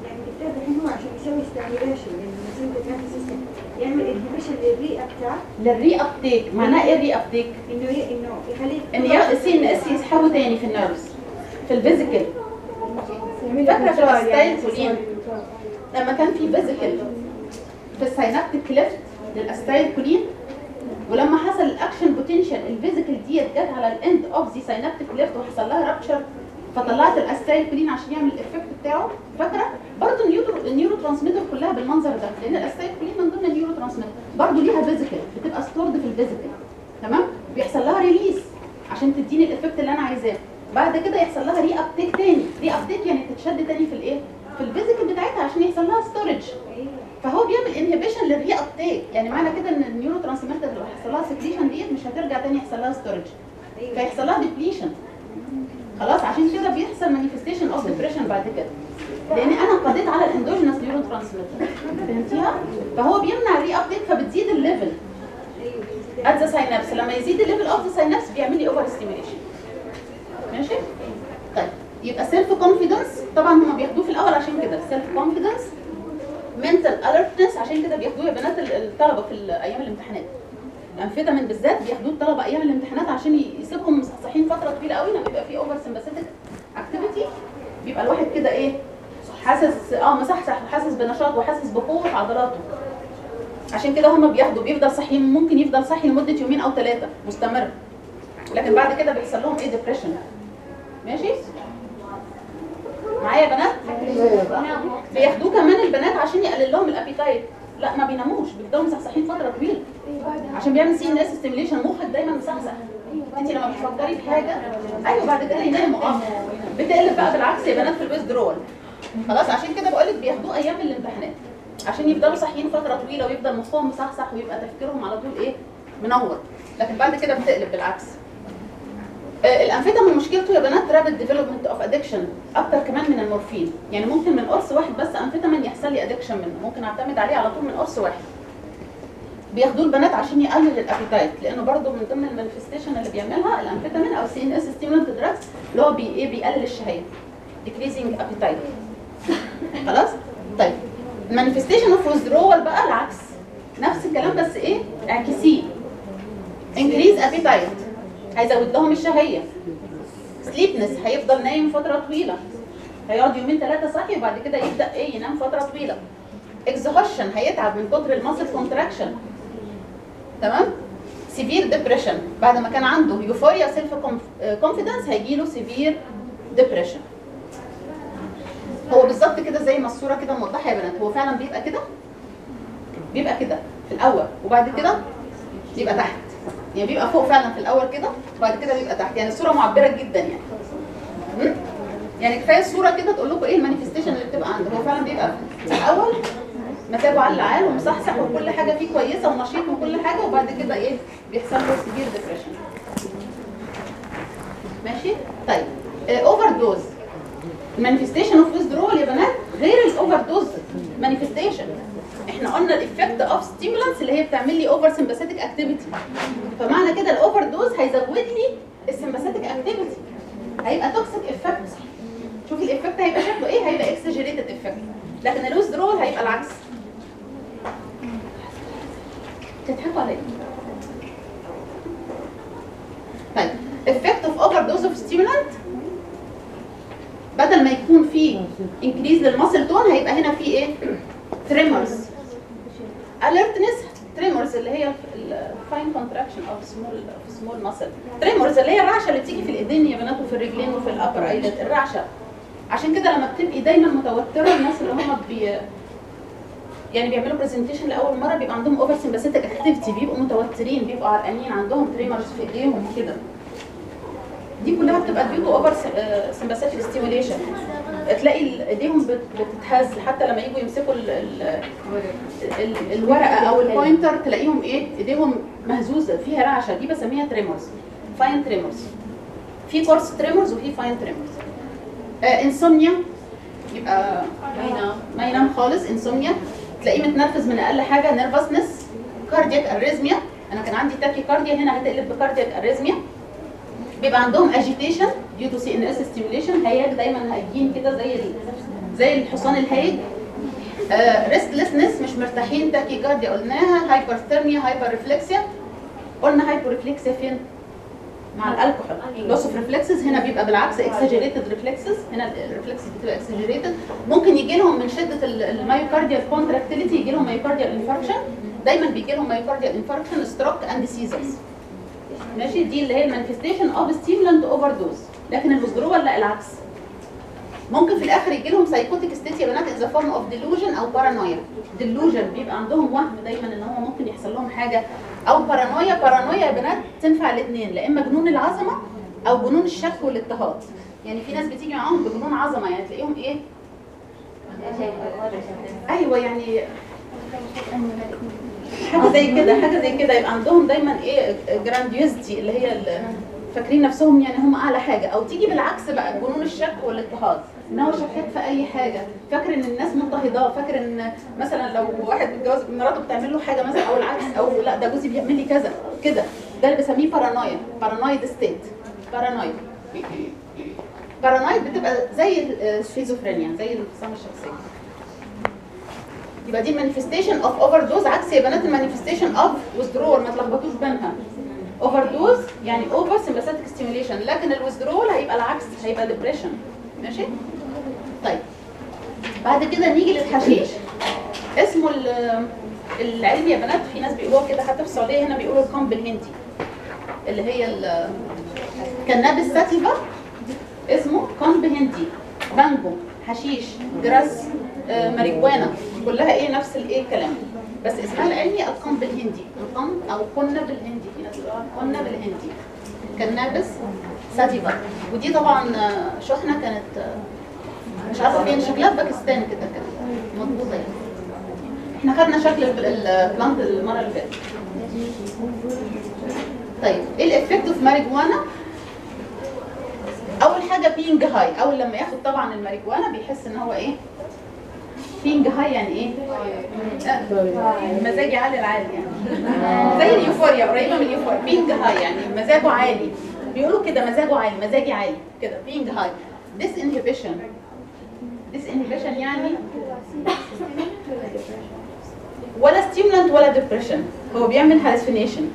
يعني الحين هو عشان يسوي stimulation system يعمل inhibition لل reuptake لل reuptake معناه إيه ال reuptake؟ انه إنه يخليه إن ال CNS يسحبوا تاني في ال nerves في ال vesicle. فاكرة في ال acetylcholine؟ لما كان في vesicle في ال synaptic cleft لل acetylcholine ولما حصل ال action potential ال vesicle ديت جت على ال end of the synaptic cleft وحصل لها rupture فطلعت ال acetylcholine عشان يعمل ال effect بتاعه. فاكرة؟ برضه ال neuro ال neurotransmitter كلها بالمنظر ده لأن ال acetylcholine من ضمن ال neurotransmitter برضه ليها vesicle بتبقى stored في ال vesicle تمام؟ بيحصل لها release عشان تديني ال effect اللي أنا عايزاه. بعد كده يحصل لها reuptake تاني. reuptake يعني تتشد تاني في الإيه؟ في ال vesicle بتاعتها عشان يحصل لها storage فهو بيعمل انهبيشن للري ابتيك يعني معنى كده إن ال neurotransmitter اللي هيحصل لها secretion ديت مش هترجع تاني يحصل لها storage فيحصل لها depletion خلاص عشان كده بيحصل manifestation of depression بعد كده. لأن أنا قضيت على ال endogenous neurotransmitter فهمتيها؟ فهو بيمنع ال reuptake فبتزيد ال level at the synapse لما يزيد ال level of the synapse بيعمل لي over stimulation ماشي؟ طيب. يبقى self confidence طبعا هم بياخدوه في الأول عشان كده. self confidence mental alertness عشان كده بياخدوه يا بنات ال- الطلبة في أيام الامتحانات. الأمفيتامين بالذات بياخدوه الطلبة أيام الامتحانات عشان يسيبهم مصحصحين فترة طويلة قوي. لما بيبقى في over sympathetic activity بيبقى الواحد كده إيه حاسس آه مصحصح وحاسس بنشاط وحاسس بقوة عضلاته. عشان كده هما بياخدوا بيفضل صحي ممكن يفضل صحي لمدة يومين أو ثلاثة مستمر. لكن بعد كده بيحصل لهم إيه depression ماشي؟ معايا يا بنات؟ بياخدوه كمان البنات عشان يقلل لهم ال appetite. لا ما بيناموش بيفضلوا مصحصحين فترة طويلة. عشان بيعمل CNS stimulation مخك دايما مصحصح انت لما بتفكري في حاجة أيوه بعد كده يناموا آه بتقلب بقى بالعكس يا بنات في ال withdrawal خلاص عشان كده بقول لك بياخدوه أيام الامتحانات. عشان يفضلوا صاحيين فترة طويلة ويفضل مخهم مصحصح ويبقى تفكيرهم على طول إيه؟ منور. لكن بعد كده بتقلب بالعكس. الأمفيتامين مشكلته يا بنات rapid development of addiction أكتر كمان من المورفين. يعني ممكن من قرص واحد بس أمفيتامين يحصل لي addiction منه. ممكن أعتمد عليه على طول من قرص واحد. بياخدوه البنات عشان يقلل ال appetite لأنه برضو من ضمن ال manifestation اللي بيعملها الأمفيتامين أو CNS stimulant drugs اللي هو بي إيه بيقلل الشهية. decreasing appetite. خلاص؟ طيب. manifestation of withdrawal بقى العكس. نفس الكلام بس إيه؟ اعكسيه. increase appetite. هيزود لهم الشهية. sleepiness هيفضل نايم فترة طويلة. هيقعد يومين ثلاثة صاحي وبعد كده يبدأ إيه ينام فترة طويلة. اكزهوشن هيتعب من كتر ال muscle contraction تمام؟ severe depression بعد ما كان عنده euphoria self confidence هيجي له severe depression هو بالظبط كده زي ما الصورة كده موضحة يا بنات. هو فعلا بيبقى كده؟ بيبقى كده في الأول. وبعد كده؟ بيبقى تحت. يعني بيبقى فوق فعلا في الأول كده وبعد كده بيبقى تحت. يعني الصورة معبرة جدا يعني? يعني كفاية الصورة كده تقول لكم إيه ال manifestation اللي بتبقى عنده هو فعلا بيبقى في الأول مزاجه على العال ومصحصح وكل حاجة فيه كويسة ونشيط وكل حاجة وبعد كده إيه بيحصل له severe depression ماشي؟ طيب. overdose ال manifestation of withdrawal يا بنات غير ال overdose manifestation إحنا قلنا ال effect of stimulants اللي هي بتعمل لي over sympathetic activity فمعنى كده ال overdose هيزود لي ال sympathetic activity هيبقى toxic effect شوف ال effect هيبقى شكله إيه؟ هيبقى exaggerated effect لكن ال withdrawal هيبقى العكس. تضحكوا عليا؟ طيب effect of overdose of stimulant. بدل ما يكون في increase لل muscle tone هيبقى هنا في إيه؟ Tremors. Alertness tremors اللي هي ال fine contraction of small of small muscle. Tremors اللي هي الرعشة اللي بتيجي في الإيدين يا بنات وفي الرجلين وفي ال upper limb الرعشة. عشان كده لما بتبقي دايما متوترة الناس اللي هم بي يعني بيعملوا presentation لأول مرة بيبقى عندهم over sympathetic activity بيبقوا متوترين بيبقوا عرقانين عندهم tremors في إيديهم كده. دي كلها بتبقى due over sympathetic stimulation تلاقي ايديهم بت- بتتهز. حتى لما يجوا يمسكوا ال ال ال الورقة أو ال pointer تلاقيهم إيه؟ إيديهم مهزوزة. فيها رعشه دي بسميها tremors fine tremors في coarse tremors وفي fine tremors insomnia يبقى ما ينام ما ينام خالص. insomnia تلاقيه متنرفز من أقل حاجة. nervousness cardiac arrhythmia أنا كان عندي tachycardia هنا هتقلب ب cardiac arrhythmia بيبقى عندهم agitation due to CNS stimulation هياج دايما هايجين كده زي زي الحصان الهايج restlessness مش مرتاحين tachycardia قلناها hyperthermia hyperreflexia قلنا hyperreflexia فين؟ مع الكحول loss of reflexes هنا بيبقى بالعكس exaggerated reflexes هنا ال reflexes بتبقى exaggerated ممكن يجي لهم من شدة ال myocardial contractility يجي لهم myocardial infarction دايما بيجي لهم myocardial infarction stroke and seizures ماشي؟ دي اللي هي ال manifestation of stimulant overdose لكن ال withdrawal لا العكس. ممكن في الآخر يجي لهم psychotic state يا بنات as a form of delusion أو paranoia delusion بيبقى عندهم وهم دايما إن هو ممكن يحصل لهم حاجة. أو paranoia paranoia يا بنات تنفع الاثنين لا إما جنون العظمة أو جنون الشك والاضطهاد. يعني في ناس بتيجي معاهم بجنون عظمة يعني تلاقيهم إيه؟ أيوه يعني حاجة زي كده حاجة زي كده. يبقى عندهم دايما إيه grandiosity اللي هي فاكرين نفسهم يعني هم أعلى حاجة. أو تيجي بالعكس بقى جنون الشك والاضطهاد إن هو شكاك في أي حاجة. فاكر إن الناس مضطهداه فاكر إن مثلا لو واحد متجوز مراته بتعمل له حاجة مثلا أو العكس أو لا ده جوزي بيعمل لي كذا كده. ده اللي بسميه paranoia paranoid state paranoid paranoid بتبقى زي السكيزوفرينيا زي الانفصام الشخصيه يبقى دي ال manifestation of overdose عكس يا بنات ال manifestation of withdrawal ما تلخبطوش بينها. overdose يعني over sympathetic stimulation لكن ال withdrawal هيبقى العكس هيبقى depression ماشي؟ طيب. بعد كده نيجي للحشيش. اسمه ال- العلمي يا بنات في ناس بيقولوها كده حتى في السعودية هنا بيقولوا القنب الهندي اللي هي ال- cannabis sativa اسمه قنب هندي. بانجو حشيش grass آه، ماريجوانا. كلها إيه نفس الإيه الكلام. بس اسمها العلمي القنب الهندي القنب أو قنب الهندي في ناس بيقولوها قنب الهندي cannabis sativa ودي طبعا شحنة كانت مش عارفة فين شكلها باكستان كده كده. مضبوطه يعني. إحنا خدنا شكل الب- ال plant المرة اللي فاتت. طيب إيه ال effect of marijuana أول حاجة being high أول لما ياخد طبعا الماريجوانا بيحس إن هو إيه؟ being high يعني إيه؟ مزاجي عالي العالي يعني. زي ال euphoria قريبة من ال euphoria. being high يعني؟ مزاجه عالي. بيقولوا كده مزاجه عالي مزاجي عالي. كده being high؟ disinhibition disinhibition يعني ولا stimulant ولا depression هو بيعمل hallucination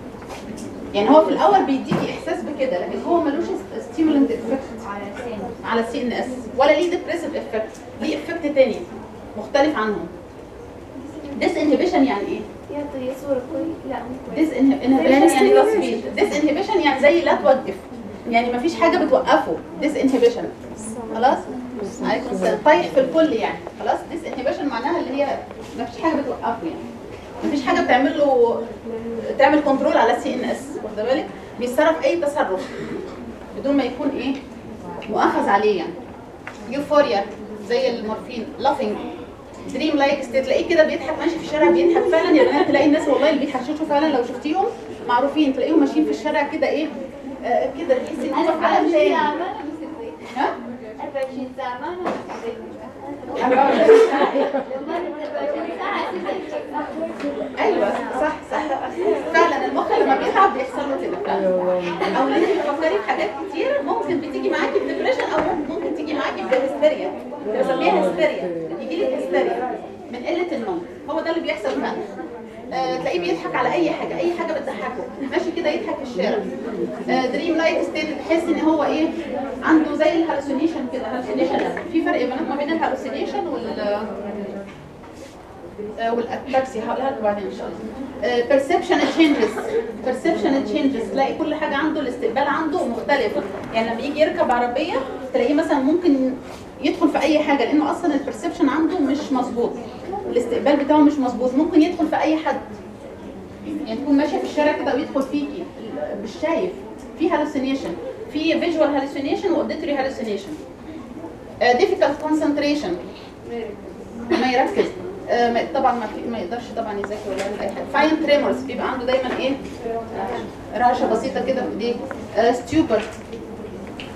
يعني هو في الأول بيديكي إحساس بكده لكن هو ملوش stimulant effect على ال CNS ولا ليه depressive effect ليه effect تاني؟ مختلف عنهم. disinhibition يعني إيه؟ disinhibition يعني dis inhibition يعني زي لا توقف. يعني مفيش حاجة بتوقفه. disinhibition خلاص؟ عليكم السلام. طايح في الكل يعني. خلاص؟ disinhibition معناها اللي هي مفيش حاجة بتوقفه يعني. مفيش حاجة بتعمل له تعمل control على ال CNS واخدة بالك؟ بيتصرف أي تصرف. بدون ما يكون إيه؟ مؤاخذ عليه يعني. euphoria زي المورفين. laughing dream like state تلاقيه كده بيضحك ماشي في الشارع بيضحك فعلا يا بنات تلاقي الناس والله اللي بيحششوا فعلا لو شفتيهم معروفين تلاقيهم ماشيين في الشارع كده إيه آه كده تحسي إن هم في عالم تاني. ها 24 ساعة ما أنا أيوه صح صح فعلا المخ لما بيتعب بيحصل له كده أو أنت بتفكري في حاجات كتير ممكن بتيجي معاكي بديبريشن أو ممكن تيجي معاكي بهستيريا بسميها هستيريا. يجي لك هستيريا. من قلة النوم هو ده اللي بيحصل فعلا آه، تلاقيه بيضحك على أي حاجة. أي حاجة بتضحكه. ماشي كده يضحك في الشارع dream-like state تحس إن هو إيه؟ عنده زي ال hallucination كده. hallucination في فرق يا بنات ما بين ال hallucination وال وال ataxia هقولها لكم بعدين ان شاء الله perception changes perception changes تلاقي كل حاجة عنده الاستقبال عنده مختلف. يعني لما يجي يركب عربية تلاقيه مثلا ممكن يدخل في أي حاجة لأنه أصلا ال perception عنده مش مظبوط. الاستقبال بتاعه مش مظبوط. ممكن يدخل في أي حد. يعني تكون ماشية في الشارع كده ويدخل فيكي. مش شايف. في hallucination في visual hallucination و auditory hallucination difficult concentration. ما يركز. آه، طبعا ما, ما يقدرش طبعا يذاكر ولا أي حاجة. fine tremors بيبقى عنده دايما إيه؟ رعشة بسيطة كده في ايديه stupor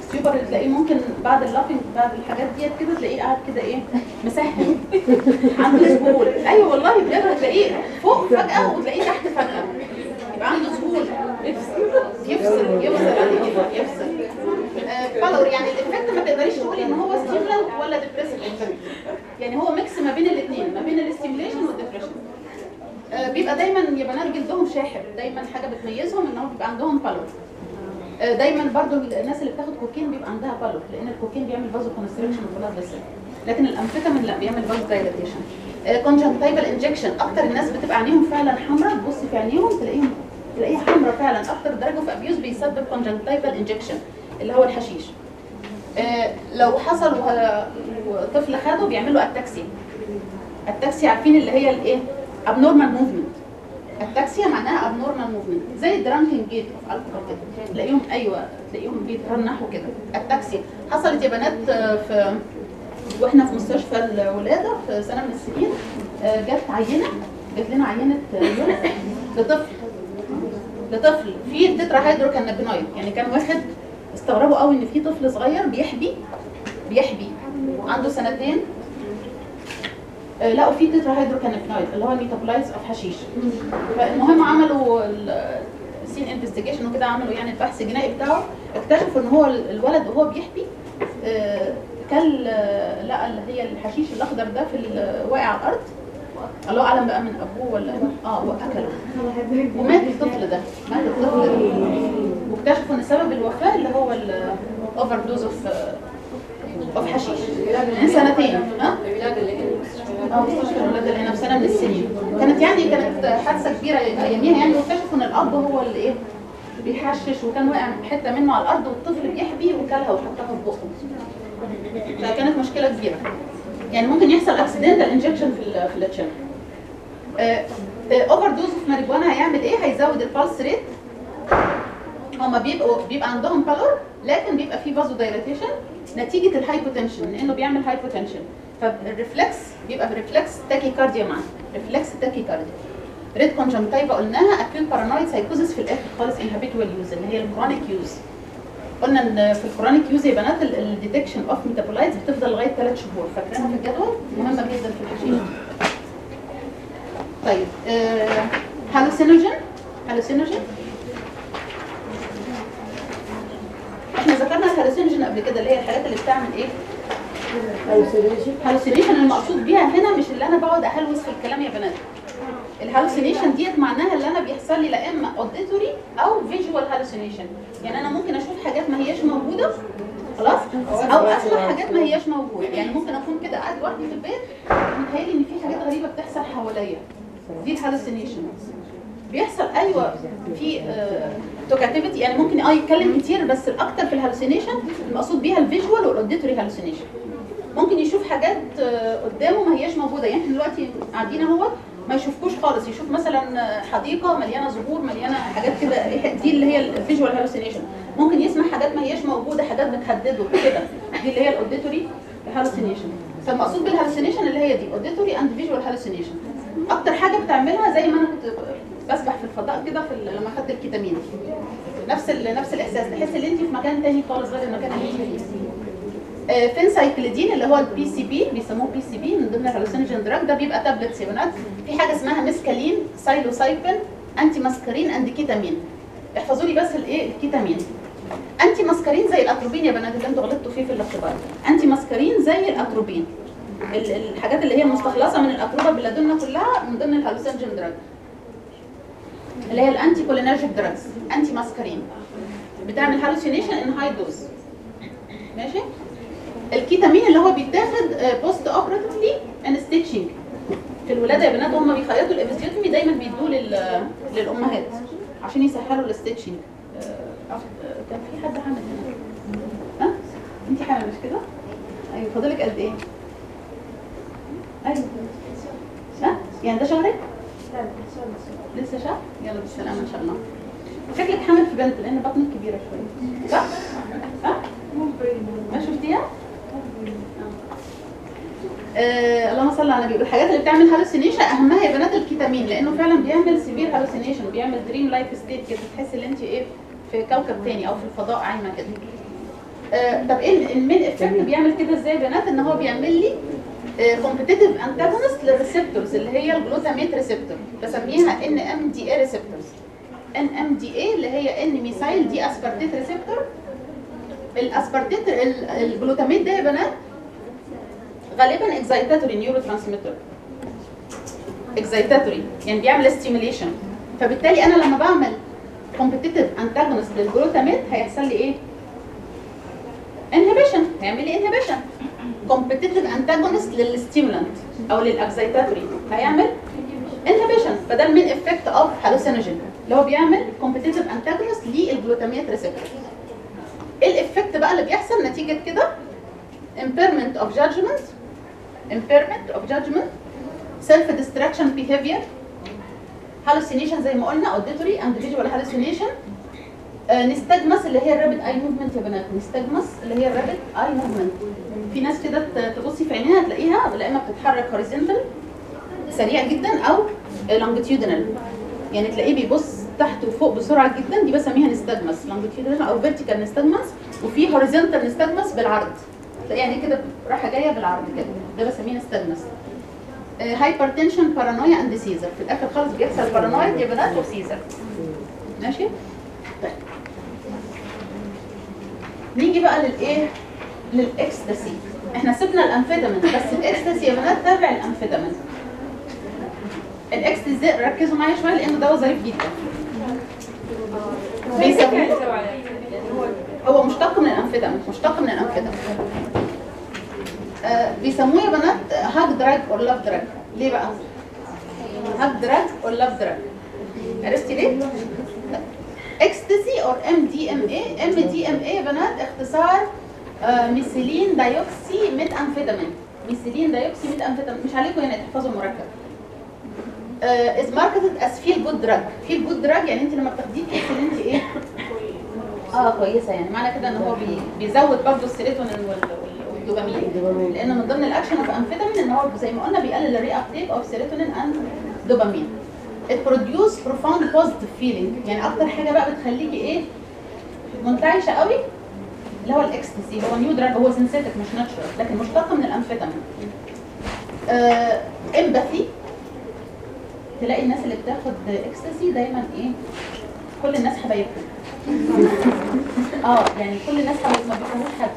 stupor تلاقيه ممكن بعد ال laughing بعد الحاجات ديت كده تلاقيه قاعد كده إيه؟ مسهم. عنده ذهول أيوه والله بجد. تلاقيه فوق فجأة وتلاقيه تحت فجأة. يبقى عنده ذهول يفصل يفصل يفصل يفصل. pallor يعني ال effect ما تقدريش تقولي إن هو stimulant ولا depressive effect يعني هو mix ما بين الاثنين ما بين ال stimulation وال depression آه، بيبقى دايما يا بنات جلدهم شاحب دايما حاجة بتميزهم إن هو بيبقى عندهم pallor آه، دايما برضو الناس اللي بتاخد كوكين بيبقى عندها pallor لأن الكوكين بيعمل vasoconstriction في بس لكن الامفيتامين لا بيعمل vasodilatation conjunctival injection أكتر الناس بتبقى عينيهم فعلا حمراء تبصي في عينيهم تلاقيهم تلاقيها حمراء فعلا أكتر درجة في abuse بيسبب conjunctival injection اللي هو الحشيش. آه، لو حصل وطفل خده بيعمل له ataxia ال ataxia عارفين اللي هي الإيه؟ abnormal movement. ال ataxia معناها abnormal movement زي ال drunken gait of الكحول كده. تلاقيهم أيوه تلاقيهم بيترنحوا كده. ال ataxia حصلت يا بنات آه، في وإحنا في مستشفى الولادة في سنة من السنين آه، جت عينة جت لنا عينة آه، لطفل. لطفل فيه tetrahydrocannabinoid يعني كان واخد استغربوا قوي إن في طفل صغير بيحبي بيحبي. عنده سنتين. آه، لقوا فيه tetrahydrocannabinoid اللي هو ال metabolites of حشيش. فالمهم عملوا ال scene investigation وكده عملوا يعني البحث الجنائي بتاعه. اكتشفوا إن هو ال- الولد وهو بيحبي آه، كل آه، لقى اللي هي الحشيش الأخضر ده في واقع على الأرض. الله أعلم بقى من أبوه ولا آه واكله ومات الطفل ده. مات الطفل ده. واكتشفوا إن سبب الوفاة اللي هو ال overdose of of حشيش من سنتين ها؟ آه مستشفى الولاد اللي هنا في سنة من السنين. كانت يعني كانت حادثة كبيرة اياميها يعني واكتشفوا إن الأب هو اللي إيه بيحشش وكان واقع حتة منه على الأرض والطفل بيحبي وكلها وحطها في بقه. فكانت مشكلة كبيرة. يعني ممكن يحصل accidental ingestion في في ال ingestion overdose في marijuana هيعمل إيه؟ هيزود ال pulse rate هما بيبقوا بيبقى عندهم pallor لكن بيبقى فيه vasodilatation نتيجه ال hypotension لأنه بيعمل hypotension فال reflex بيبقى ب reflex tachycardia معاه reflex tachycardia red conjunctiva قلناها acute paranoid psychosis في الآخر خالص in habitual use اللي هي ال chronic use قلنا إن في ال chronic use يا بنات ال detection of metabolites بتفضل لغاية 3 شهور. فاكرينها في الجدول؟ مهمة جدا في الحشيش. طيب آه hallucinogen hallucinogen إحنا ذكرنا ال hallucinogen قبل كده اللي هي الحاجات اللي بتعمل إيه؟ hallucination المقصود بيها هنا مش اللي أنا بقعد أهلوس في الكلام يا بنات. ال hallucination ديت معناها اللي أنا بيحصل لي لا إما auditory أو visual hallucination يعني أنا ممكن أشوف حاجات ما هياش موجودة خلاص؟ أو أسمع حاجات ما هياش موجودة. يعني ممكن أكون كده قاعد لوحدي في البيت متهيألي إن في حاجات غريبة بتحصل حواليا. دي ال hallucination. بيحصل أيوه في talkativity يعني ممكن آه يتكلم كتير بس الأكتر في ال hallucination المقصود بيها ال visual وال auditory hallucination. ممكن يشوف حاجات آه، قدامه ما هياش موجودة. يعني إحنا دلوقتي قاعدين أهوت ما يشوفكوش خالص. يشوف مثلا حديقة مليانة زهور مليانة حاجات كده دي اللي هي ال visual hallucination ممكن يسمع حاجات ما هياش موجودة حاجات بتهدده كده. دي اللي هي ال auditory hallucination فالمقصود بال hallucination اللي هي دي auditory and visual hallucination أكتر حاجة بتعملها زي ما أنا كنت بسبح في الفضاء كده في لما خدت الكيتامين. نفس. نفس الإحساس. تحس إن انت في مكان تاني خالص غير المكان اللي انت فيه. phencyclidine اللي هو ال PCP بيسموه PCP من ضمن ال hallucinogen drug ده بيبقى tablets يا بنات في حاجة اسمها mescaline psilocybin antimuscarinic and ketamine احفظوا لي بس الايه؟ ال ketamine. antimuscarinic زي الأتروبين يا بنات اللي أنتوا غلطتوا فيه في الاختبار. antimuscarinic زي الأتروبين. ال- الحاجات اللي هي مستخلصه من ال Atropa belladonna كلها من ضمن ال hallucinogen drug اللي هي ال anticholinergic drugs antimuscarinic بتعمل hallucination in high dose ماشي؟ الكيتامين اللي هو بيتاخد postoperatively in stitching في الولادة يا بنات هم بيخيطوا ال episiotomy دايما بيدوه لل- للأمهات عشان يسهلوا ال stitching كان في حد حامل هنا؟ ها؟ أنت حامل مش كده؟ أيوه فاضلك قد إيه؟ أيوه. ها؟ يعني ده شهرك لسه شهر؟ يلا بالسلامة إن شاء الله. شكلك حامل في بنت لأن بطنك كبيرة شوية. صح؟ ها؟ ما شفتيها؟ آه اللهم صل على النبي. الحاجات اللي بتعمل hallucination أهمها يا بنات الكيتامين لأنه فعلا بيعمل severe hallucination بيعمل dream-like state كده. تحس إن أنت إيه في كوكب تاني أو في الفضاء عايمة كده. آه طب إيه ال main effect بيعمل كده إزاي يا بنات؟ إن هو بيعمل لي competitive antagonist لل receptors اللي هي ال glutamate receptor بسميها ان ام دي اي ريسبتورز ان ام دي اي اللي هي N-methyl-D-aspartate receptor ال aspartate ال- ال glutamate ده يا بنات غالبا excitatory neurotransmitter excitatory يعني بيعمل stimulation فبالتالي أنا لما بعمل competitive antagonist لل glutamate هيحصل لي إيه؟ inhibition هيعمل لي inhibition competitive antagonist لل stimulant أو لل excitatory هيعمل inhibition فده ال main effect of hallucinogen اللي هو بيعمل competitive antagonist لل glutamate receptor ال effect بقى اللي بيحصل نتيجة كده؟ Impairment of judgment. Impairment of judgment. Self destruction behavior. Hallucination زي ما قلنا auditory and visual hallucination nystagmus اللي هي ال rapid eye movement يا بنات. nystagmus اللي هي ال rapid eye movement في ناس كده تبصي في عينيها تلاقيها لا اما بتتحرك horizontal سريع جدا أو longitudinal يعني تلاقيه بيبص تحت وفوق بسرعة جدا دي بسميها nystagmus longitudinal أو vertical nystagmus وفي horizontal nystagmus بالعرض. يعني كده رايحة جاية بالعرض كده. ده بسميه nystagmus hypertension paranoia and seizure في الآخر خالص بيحصل بارانويا يا بنات و seizure ماشي؟ طيب. نيجي بقى للايه للاكستاسي إحنا سيبنا الانفيتامين بس الاكستاسي يا بنات تابع الانفيتامين الاكستاسي ركزوا معايا شوية لأنه دواء ظريف جدا. هو مشتق من الانفيتامين مشتق من الانفيتامين آه بيسموه يا بنات hug drug or love drug ليه بقى؟ hug drug or love drug عرفتي ليه؟ اكستاسي اور ام دي ام اي ام دي ام اي يا بنات اختصار آه ميثيلين دايوكسي ميت انفيتامين ميثيلين دايوكسي ميت انفيتامين مش عليكم يعني تحفظوا المركب. is marketed as feel good drug feel good drug يعني انت لما بتاخديه تحسي ان انت إيه؟ آه كويسة يعني. معنى كده ان هو بي بيزود برضه السيروتونين وال- وال- والدوبامين. لأن من ضمن ال action of amphetamine إن هو زي ما قلنا بيقلل ال reuptake of serotonin and dopamine it produce profound positive feeling. يعني أكتر حاجة بقى بتخليكي إيه؟ منتعشة قوي اللي هو الاكستسي هو new drug هو synthetic مش natural لكن مشتق من الانفيتامين empathy تلاقي الناس اللي بتاخد اكستسي دايما إيه كل الناس حبايبهم. آه يعني كل الناس حبايب ما بيفهموش حد.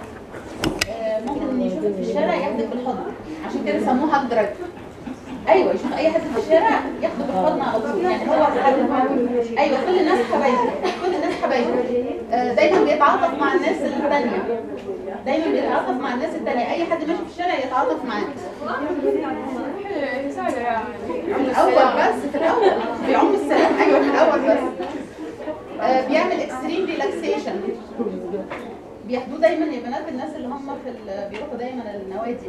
آه، ممكن يشوفك في الشارع ياخدك بالحضن. عشان كده سموها hug drug أيوه يشوف أي حد في الشارع ياخده بالحضن على طول. يعني هو أيوه كل الناس حبايبه. كل الناس حبايبه. آه، دايما بيتعاطف مع الناس الثانية دايما بيتعاطف مع الناس الثانية أي حد ماشي في الشارع يتعاطف معاه. في الأول بس في الأول. بيعم السلام. أيوه في الأول بس. آه، بيعمل extreme relaxation بياخدوه دايما يا بنات الناس اللي هم في بيروحوا دايما النوادي.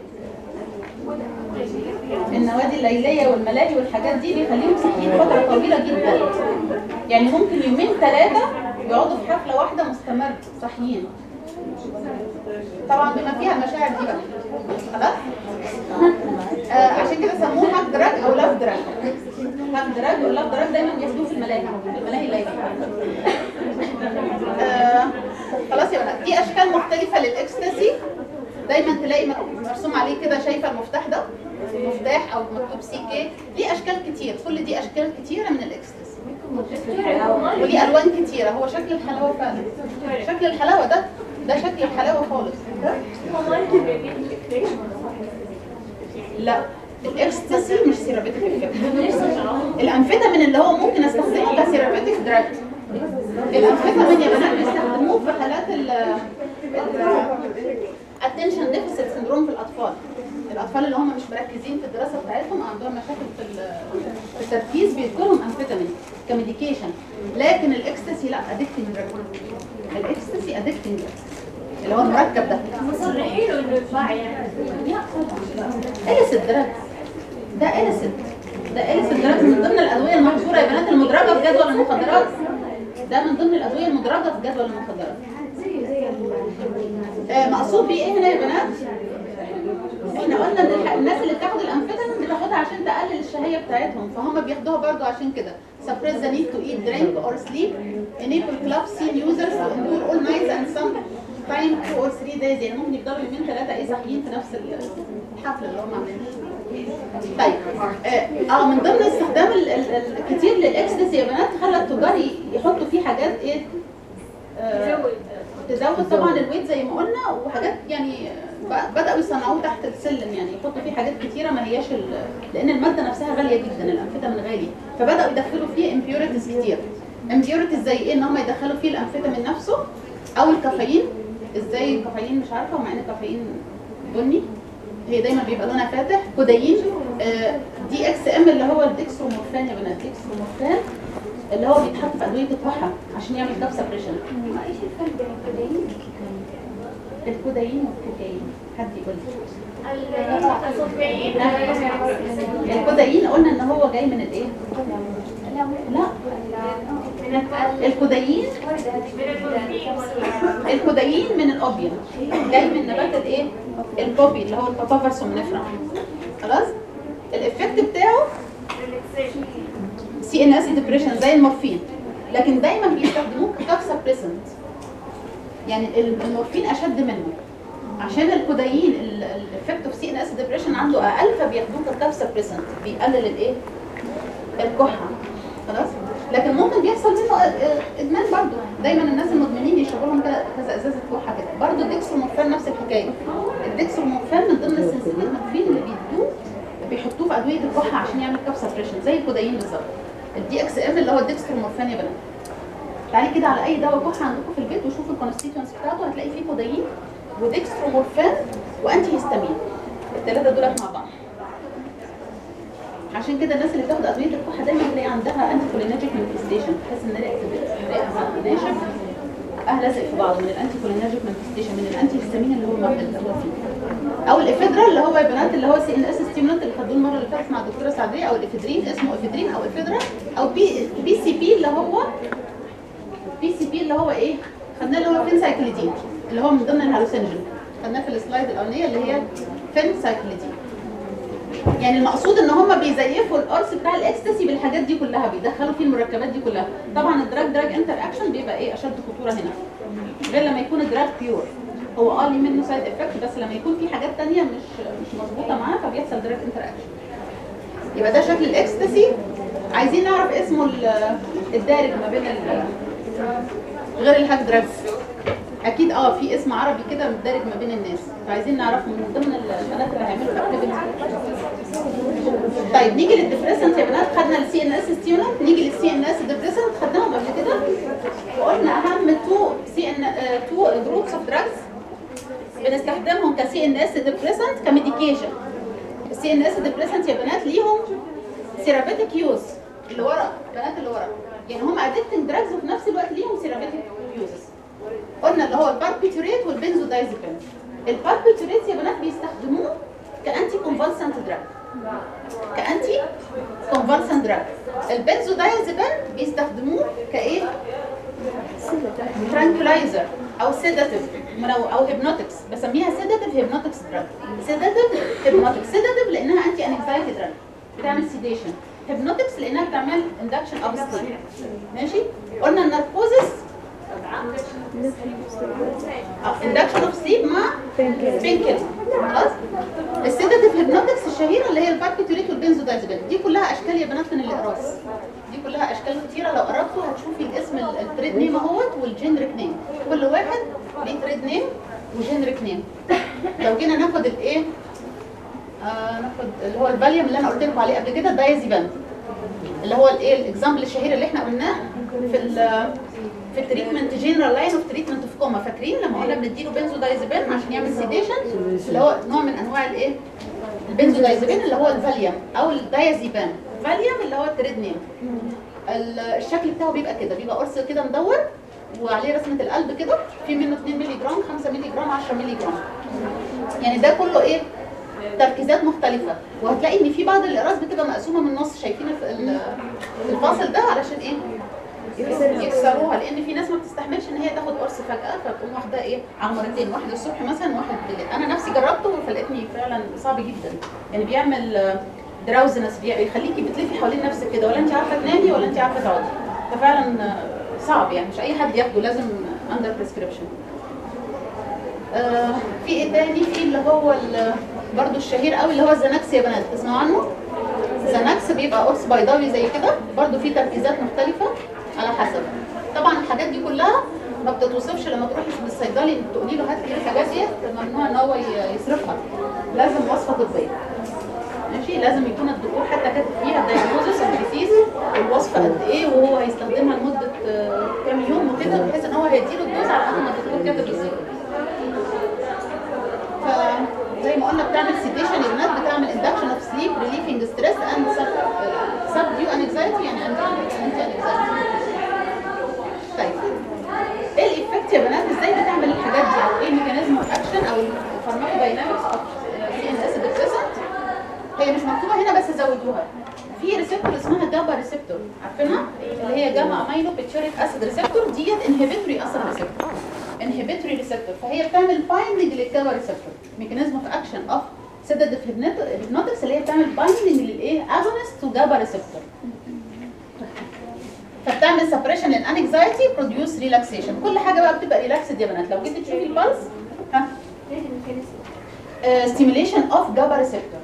النوادي الليلية والملاهي والحاجات دي بيخليهم صاحيين فترة طويلة جدا. يعني ممكن يومين ثلاثة يقعدوا في حفلة واحدة مستمر صاحيين. طبعا بما فيها المشاعر دي بقى. خلاص؟ آه عشان كده سموه hug drug أو love drug hug drug وال love drug دايما بياخدوه في الملاهي في الملاهي الليليه آه خلاص يا بنات. دي أشكال مختلفة للإكستاسي. دايما تلاقي مرسوم عليه كده شايفة المفتاح ده. مفتاح أو مكتوب CK. ليه أشكال كتير. كل دي أشكال كتيرة من الإكستاسي. وليه ألوان كتيرة. هو شكل الحلاوة فعلا. شكل الحلاوة ده ده شكل الحلاوة خالص. لا الاكستاسي مش therapeutic ال amphetamine اللي هو ممكن أستخدمه ك therapeutic drug ال amphetamine يا بنات بيستخدموه في حالات ال attention deficit syndrome في الأطفال. الأطفال اللي هم مش مركزين في الدراسة بتاعتهم عندهم مشاكل في ال- في التركيز بيدوا لهم amphetamine ك medication. لكن الاكستاسي لا addicting drug ال ecstasy addicting اللي هو المركب ده. مصرحين انه يتباع يعني illicit drug ده illicit ده illicit drug من ضمن الأدوية المحظوره يا بنات المدرجة في جدول المخدرات. ده من ضمن الأدوية المدرجة في جدول المخدرات. آه، مقصود بيه إيه هنا يا بنات؟ إحنا قلنا إن الناس اللي بتاخد الأنفيتامين بتاخدها عشان تقلل الشهية بتاعتهم فهم بياخدوها برضو عشان كده. Suppress the need to eat drink or sleep enable club scene users to endure all nights and some time two or three days يعني ممكن يفضلوا يومين ثلاثة إيه صاحيين في نفس الحفلة اللي هم عاملينها. طيب آه آه، من ضمن استخدام ال- ال- الكتير للاكستسي يا بنات خلى التجار يحطوا فيه حاجات إيه؟ آه، تزود طبعا ال weight زي ما قلنا وحاجات يعني بدأوا يصنعوه تحت السلم يعني يحطوا فيه حاجات كتيرة ما هياش لأن المادة نفسها غالية جدا الانفيتامين غالي. فبدأوا يدخلوا فيه impurities كتير. impurities زي إيه؟ إن هم يدخلوا فيه الانفيتامين نفسه أو الكافيين. إزاي الكافيين مش عارفة ومع ان الكافيين بني هي دايما بيبقى لونها فاتح كودايين آه، DXM اللي هو الديكسترومورفان يا بنات. ديكسترومورفان اللي هو بيتحط في أدوية الكحه عشان يعمل cough suppression. إيش الفرق بين الكودايين الكودايين والكوكايين. حد يقول لي؟ الكودايين قلنا إن هو جاي من الإيه؟ لا الكودايين الكودايين من ال opium جاي من نبات الايه ال poppy اللي هو ال Papaver somnifera خلاص؟ ال effect بتاعه CNS depression زي المورفين. لكن دايما بيستخدموه ك cough suppressant يعني ال- المورفين أشد منه. عشان الكودايين ال effect of CNS depression عنده أقل فبياخدوه ك cough suppressant بيقلل الإيه؟ الكحة. خلاص؟ لكن ممكن بيحصل منه إدمان برضه. دايما الناس المدمنين يشربوا لهم كده كذا إزازة كحه كده. برضه ال dextromorphan نفس الحكاية. ال dextromorphan من ضمن ال synthetic morphine اللي بيدوه بيحطوه في أدوية الكحة عشان يعمل cough suppression زي الكودايين بالظبط. ال DXM اللي هو ال dextromorphan يا بنات. تعالي كده على أي دواء كحة عندكم في البيت وشوفوا ال constituents بتاعته هتلاقي فيه كودايين و dextromorphan و antihistamine الثلاثه دول مع بعض. عشان كده الناس اللي بتاخد أدوية الكحة دايما تلاقي عندها anticholinergic manifestation تحس إن ريقها ناشف آه لازق في بعض من ال anticholinergic manifestation من ال antihistamine اللي هو فيه. أو الافيدرا اللي هو يا بنات اللي هو CNS stimulant اللي خدوه المرة اللي فاتت مع الدكتورة سعدية أو الإفيدرين اسمه إفيدرين أو إفيدرا أو بي PCP اللي هو PCP اللي هو إيه؟ خدناه اللي هو phencyclidine اللي هو من ضمن ال hallucinogen خدناه في ال slide الأولانية اللي هي phencyclidine يعني المقصود إن هم بيزيفوا القرص بتاع الاكستاسي بالحاجات دي كلها بيدخلوا فيه المركبات دي كلها. طبعا ال drug drug interaction بيبقى إيه؟ أشد خطورة هنا. غير لما يكون ال drug pure هو آه ليه منه side effect بس لما يكون في حاجات تانية مش مش مظبوطة معاه فبيحصل drug interaction يبقى ده شكل الاكستاسي عايزين نعرف اسمه ال- الدارج ما بين غير ال hug drug أكيد آه في اسم عربي كده متدارج ما بين الناس. فعايزين نعرفه من ضمن البنات اللي هيعملوا activity طيب نيجي لل depressant يا بنات. خدنا ال CNS stimulant نيجي لل CNS depressant خدناهم قبل كده. وقلنا أهم two CN two groups of drugs بنستخدمهم ك CNS depressant ك medication ال CNS depressant يا بنات ليهم therapeutic use اللي ورا بنات اللي ورا. يعني هم addicting drugs وفي نفس الوقت ليهم therapeutic uses قلنا اللي هو ال barbiturate وال benzodiazepine الباربيتوريت يا بنات بيستخدموه ك anticonvulsant drug ك anticonvulsant drug ال benzodiazepine بيستخدموه كإيه؟ tranquilizer أو sedative أو hypnotics بسميها sedative hypnotics drug sedative hypnotics sedative لأنها anti-anxiety drug بتعمل sedation hypnotics لأنها بتعمل induction of sleep ماشي؟ قلنا ال narcosis induction of sleep مع بينكل خلاص. ال sedative hypnotics الشهيرة اللي هي ال barbiturate وال benzodiazepine دي كلها أشكال يا بنات من الإقراص. دي كلها أشكال كتيرة. لو قربتوا هتشوفي الاسم ال- ال trade name أهوت وال generic name كل واحد ليه trade name و generic name لو جينا ناخد الايه ناخد اللي هو الفاليوم اللي أنا قلت لكم عليه قبل كده دايزيبان اللي هو الايه ال example الشهير اللي إحنا قلناه في في ال treatment general line of treatment في كوما فاكرين لما قلنا بنديله بنزودايزيبين عشان يعمل sedation اللي هو نوع من أنواع الايه البنزودايزيبين اللي هو الفاليوم أو ال diazepam Valium اللي هو ال trade name. ال- الشكل بتاعه بيبقى كده. بيبقى قرص كده مدور وعليه رسمة القلب كده. في منه 2 مللي جرام 5 مللي جرام 10 مللي جرام يعني ده كله إيه؟ تركيزات مختلفة. وهتلاقي إن في بعض الأقراص بتبقى مقسومة من النص شايفين في ال- الفاصل ده علشان إيه؟ يكسروها لأن في ناس ما بتستحملش إن هي تاخد قرص فجأة فتقوم واخدة إيه على مرتين واحد الصبح مثلا وواحد بالليل. أنا نفسي جربته فلقيتني فعلا صعب جدا. يعني بيعمل drowsiness بيخليكي بتلفي حوالين نفسك كده ولا أنت عارفة تنامي ولا أنت عارفة تقعدي. ففعلا آه، صعب يعني. مش أي حد ياخده لازم under prescription آه، في إيه تاني؟ في اللي هو برضو الشهير قوي اللي هو ال Xanax يا بنات. تسمعوا عنه؟ Xanax بيبقى قرص بيضاوي زي كده. برضو فيه تركيزات مختلفة. على حسب. طبعا الحاجات دي كلها ما بتتوصفش لما تروحي للصيدلي تقولي له هات لي الحاجات ديت ممنوع إن هو يصرفها. لازم وصفة طبية. ماشي؟ لازم يكون الدكتور حتى كاتب فيها ال diagnosis ال disease والوصفه قد إيه وهو هيستخدمها لمدة آه، كام يوم وكده بحيث إن هو هيديله ال dose على قد ما الدكتور كاتب بالظبط فزي ما قلنا بتعمل sedation يا بنات بتعمل induction of sleep relieving stress and subdue anxiety يعني anti-anxiety طيب إيه ال effect يا بنات إزاي بتعمل الحاجات دي؟ أو إيه ال mechanism of action أو ال pharmacodynamics of CNS هي مش مكتوبة هنا بس زودوها. في receptor اسمها GABA receptor عارفينها؟ اللي هي gamma aminobutyric acid receptor ديت inhibitory acid receptor inhibitory receptor فهي بتعمل binding لل GABA receptor mechanism of action of sedative hypnotics اللي هي بتعمل binding للإيه؟ agonist to GABA receptor فبتعمل suppression لل anxiety produce relaxation كل حاجة بقى بتبقى relaxed يا بنات. لو جيتي تشوفي ال pulse ها؟ stimulation of GABA receptor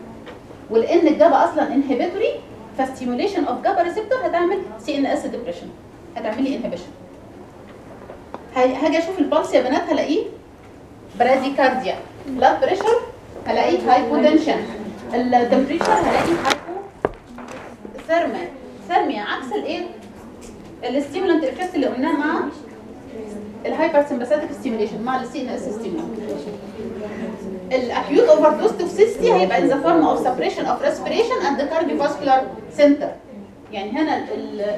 ولان ال GABA أصلا inhibitory ف stimulation of GABA receptor هتعمل CNS depression هتعملي inhibition هاجي أشوف ال pulse يا بنات هلاقيه bradycardia blood pressure هلاقيه hypotension ال temperature هلاقيه hypothermal thermia عكس الايه ال stimulant effect اللي قلناه مع ال hyper sympathetic stimulation مع ال CNS stimulant ال acute overdose toxicity هيبقى in the form of suppression of respiration and cardiovascular center يعني هنا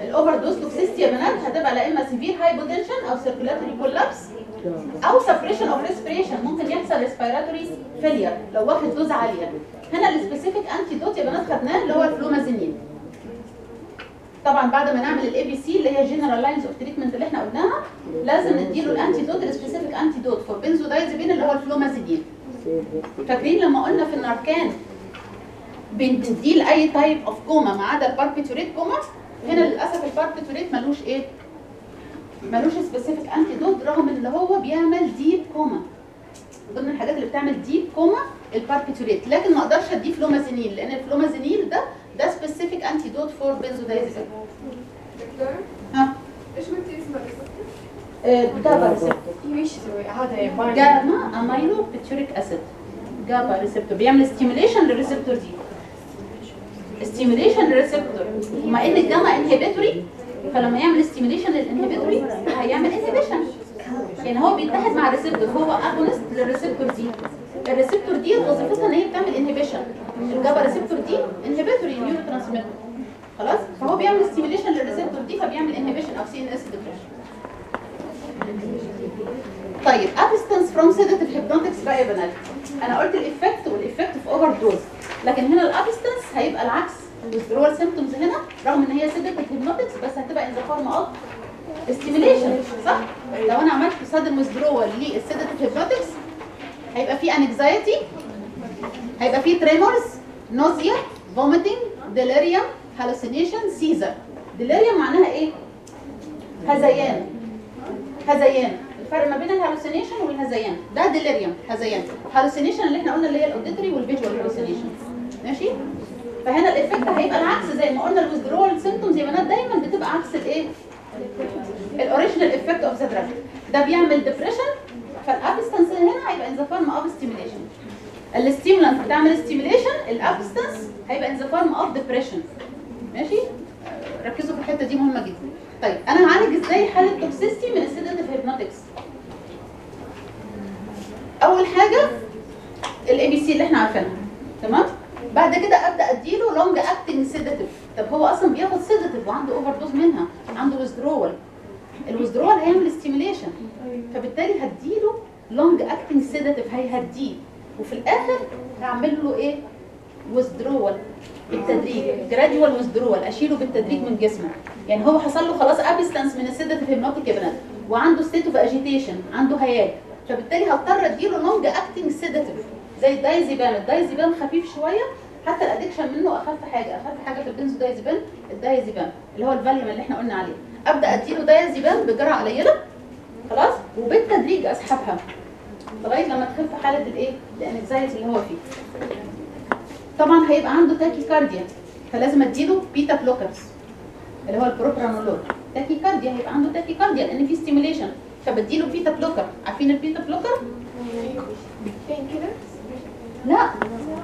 ال overdose toxicity يا بنات هتبقى لا إما severe hypotension أو circulatory collapse أو suppression of respiration ممكن يحصل respiratory failure لو واخد dose عالية. هنا ال specific antidote يا بنات خدناه اللي هو ال flumazenil. طبعا بعد ما نعمل ال ABC اللي هي general lines of treatment اللي إحنا قلناها لازم نديله ال antidote ال specific antidote for benzodiazepine اللي هو ال flumazenil فاكرين لما قلنا في ال Narcan بندي لاي type of coma ما عدا ال barbiturate coma هنا للأسف الباربيتوريت ملوش إيه؟ ملوش specific antidote رغم إن هو بيعمل deep coma ضمن الحاجات اللي بتعمل deep coma ال barbiturate. لكن ما أقدرش أديه flumazenil لأن ال flumazenil ده ده specific antidote for benzodiazepine دكتور ها إيش قلتي اسمه GABA receptor إيش يسوي هذا يبان gamma amino butyric acid GABA receptor بيعمل stimulation لل receptor دي stimulation لل receptor ومع ان ال GABA inhibitory فلما يعمل stimulation لل inhibitory هيعمل inhibition يعني هو بيتحد مع ال receptor هو agonist لل receptor دي ال receptor دي وظيفتها إن هي بتعمل inhibition ال GABA receptor دي inhibitory neurotransmitter خلاص؟ فهو بيعمل stimulation لل receptor دي فبيعمل inhibition أو CNS طيب sedative hypnotics بقى يا بنات أنا قلت ال effect وال effect في overdose لكن هنا ال abstinence هيبقى العكس. ال withdrawal symptoms هنا رغم إن هي sedative hypnotics بس هتبقى in the form of stimulation صح؟ لو أنا عملت sudden withdrawal لل sedative hypnotics هيبقى في anxiety هيبقى في tremors nausea vomiting delirium hallucination seizure delirium معناها إيه؟ هذيان هذيان الفرق ما بين ال hallucination والهذيان ده delirium هذيان hallucination اللي إحنا قلنا اللي هي ال auditory وال visual hallucination ماشي؟ فهنا ال effect هيبقى العكس زي ما قلنا ال withdrawal symptoms يا بنات دايما بتبقى عكس الايه ال original effect of the drug ده بيعمل depression فال abstinence هنا هيبقى in the form of stimulation ال stimulant بتعمل stimulation ال abstinence هيبقى in the form of depression ماشي؟ ركزوا في الحتة دي مهمة جدا. طيب أنا هعالج إزاي حالة toxicity من ال sedative hypnotics أول حاجة ال ABC اللي إحنا عارفينها. تمام؟ بعد كده أبدأ أديله long acting sedative طب هو أصلا بياخد sedative وعنده overdose منها عنده withdrawal ال withdrawal هيعمل stimulation فبالتالي هديله long acting sedative هيهديه وفي الآخر هعمل له إيه؟ withdrawal بالتدريج. gradual withdrawal أشيله بالتدريج من جسمه. يعني هو حصل له خلاص abstinence من ال sedative hypnotic يا بنات وعنده state of agitation عنده هياج. فبالتالي هضطر أديله long acting sedative زي ال diazepam ال diazepam خفيف شوية حتى ال addiction منه أخف حاجة. أخف حاجة في ال benzodiazepine ال diazepam اللي هو الفاليوم اللي إحنا قلنا عليه. أبدأ أديله دايزيبام بجرعة قليلة. خلاص؟ وبالتدريج أسحبها. لغاية لما تخف حالة الإيه؟ ال anxiety اللي هو فيه. طبعا هيبقى عنده tachycardia فلازم أديله beta blockers اللي هو ال propranolol tachycardia هيبقى عنده tachycardia لأن في stimulation فبديله beta blocker. عارفين ال beta blocker؟ لا.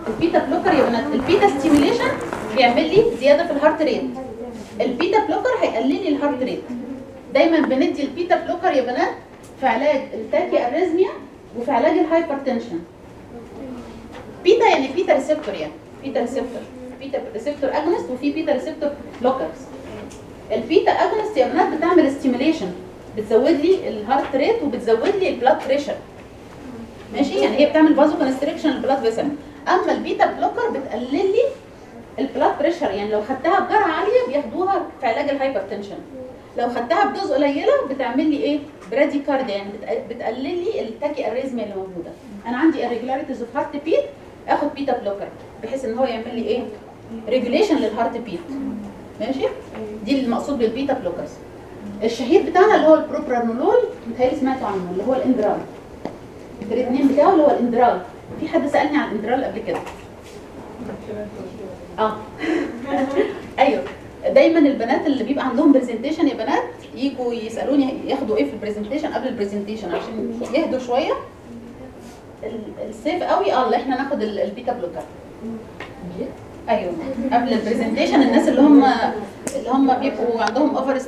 ال beta blocker يا بنات ال beta stimulation بيعمل لي زيادة في ال heart rate ال beta blocker هيقلل لي ال heart rate. دايما بندي ال beta blocker يا بنات في علاج ال tachyarrhythmia وفي علاج ال hypertension. beta يعني beta receptor يعني. beta receptor. beta receptor agonist وفي beta receptor blockers ال beta agonist يا بنات بتعمل stimulation بتزود لي ال heart rate وبتزود لي ال blood pressure ماشي؟ يعني هي بتعمل vasoconstriction لل blood vessel أما ال beta blocker بتقلل لي ال blood pressure يعني لو خدتها بجرعة عالية بياخدوها في علاج ال hypertension لو خدتها ب dose قليلة بتعمل لي إيه؟ bradycardia يعني بتق- بتقلل لي ال tachyarrhythmia اللي موجودة. أنا عندي irregularities of heart beat آخد beta blocker بحيث إن هو يعمل لي إيه؟ regulation لل heart beat ماشي؟ دي المقصود بال beta blockers الشهير بتاعنا اللي هو البروبرانولول متهيألي سمعتوا عنه اللي هو ال Inderal. name بتاعه اللي هو ال Inderal. في حد سألني عن ال Inderal قبل كده؟ آه. أيوه. دايما البنات اللي بيبقى عندهم presentation يا بنات يجوا يسألوني ياخدوا إيه في ال presentation قبل ال presentation عشان يهدوا شوية. ال- ال safe قوي آه اللي إحنا ناخد ال- ال beta blocker أيوه. قبل ال presentation الناس اللي هم اللي هم بيبقوا عندهم over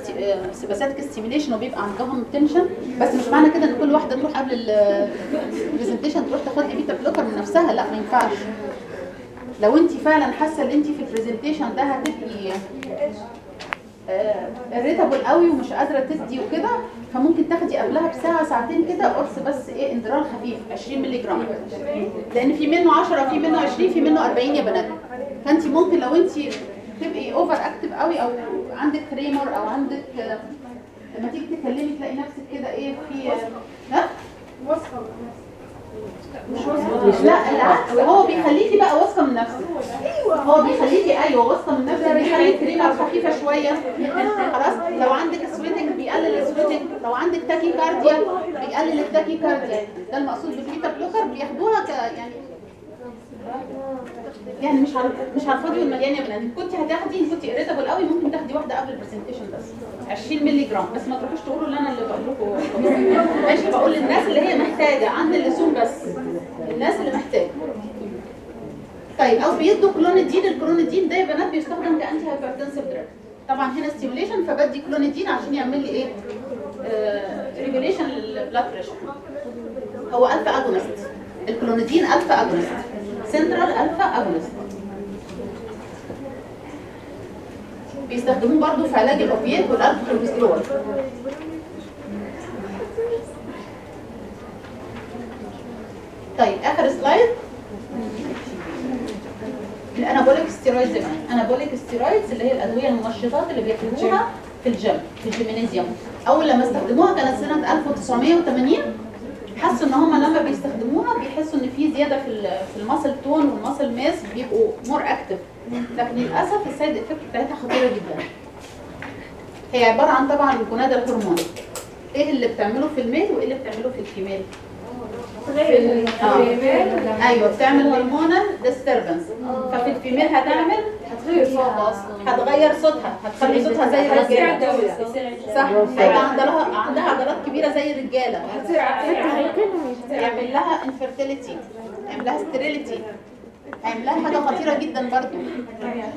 sympathetic stimulation وبيبقى عندهم tension بس مش معنى كده إن كل واحدة تروح قبل ال presentation تروح تاخد لي beta blocker من نفسها لا ما ينفعش. لو انت فعلا حاسة إن انت في ال presentation ده هتبقي irritable قوي ومش قادرة تدي وكده فممكن تاخدي قبلها بساعة ساعتين كده قرص بس إيه اندرال خفيف 20 مللي جرام لأن في منه 10 في منه 20 في منه 40 يا بنات. فأنت ممكن لو انت تبقي over active قوي أو عندك tremor أو عندك آه، لما تيجي تتكلمي تلاقي نفسك كده إيه في ها؟ لا العكس هو بيخليكي بقى واثقة من نفسك. هو بيخليكي أيوه واثقة من نفسك. بيخلي tremor خفيفه شوية. خلاص لو عندك sweating بيقلل ال sweating لو عندك tachycardia بيقلل ال tachycardia. ده المقصود بال beta blocker بياخدوها ك يعني يعني مش على مش على الفاضي والمليان يا بنات كنت هتاخدي كنت irritable قوي ممكن تاخدي واحدة قبل ال presentation بس. 20 مللي جرام. بس ما تروحوش تقولوا اللي أنا اللي بقول لكم. ماشي بقول للناس اللي هي محتاجة. عند اللزوم بس. الناس اللي محتاجة. طيب أو بيدوا clonidine ال clonidine ده يا بنات بيستخدم ك antihypertensive drug طبعا هنا stimulation فبدي كلونيدين عشان يعمل لي إيه؟ regulation لل blood pressure هو alpha agonist ال clonidine alpha agonist central alpha agonist بيستخدموه برضه في علاج ال opiate withdrawal طيب آخر slide. ال anabolic steroids ال anabolic steroids اللي هي الأدوية المنشطات اللي بياخدوها في الجيم في الجيمنازيوم أول لما استخدموها كانت سنة 1980 حسوا إن هم لما بيستخدموها بيحسوا إن في زيادة في ال- في ال muscle tone وال muscle mass بيبقوا more active لكن للأسف ال side effect بتاعتها خطيرة جدا. هي عبارة عن طبعا gonadal hormone إيه اللي بتعمله في ال male وإيه اللي بتعمله في ال female؟ في آه. ال female أيوه بتعمل hormonal disturbance ففي ال female هتعمل هتغير صوتها. هتغير صوتها. هتخلي صوتها زي الرجالة. صح. هيبقى عندها عندها عضلات كبيرة زي الرجالة. هتصير عدوانية يعمل لها infertility يعمل لها sterility هيعمل لها حاجة خطيرة جدا برضو.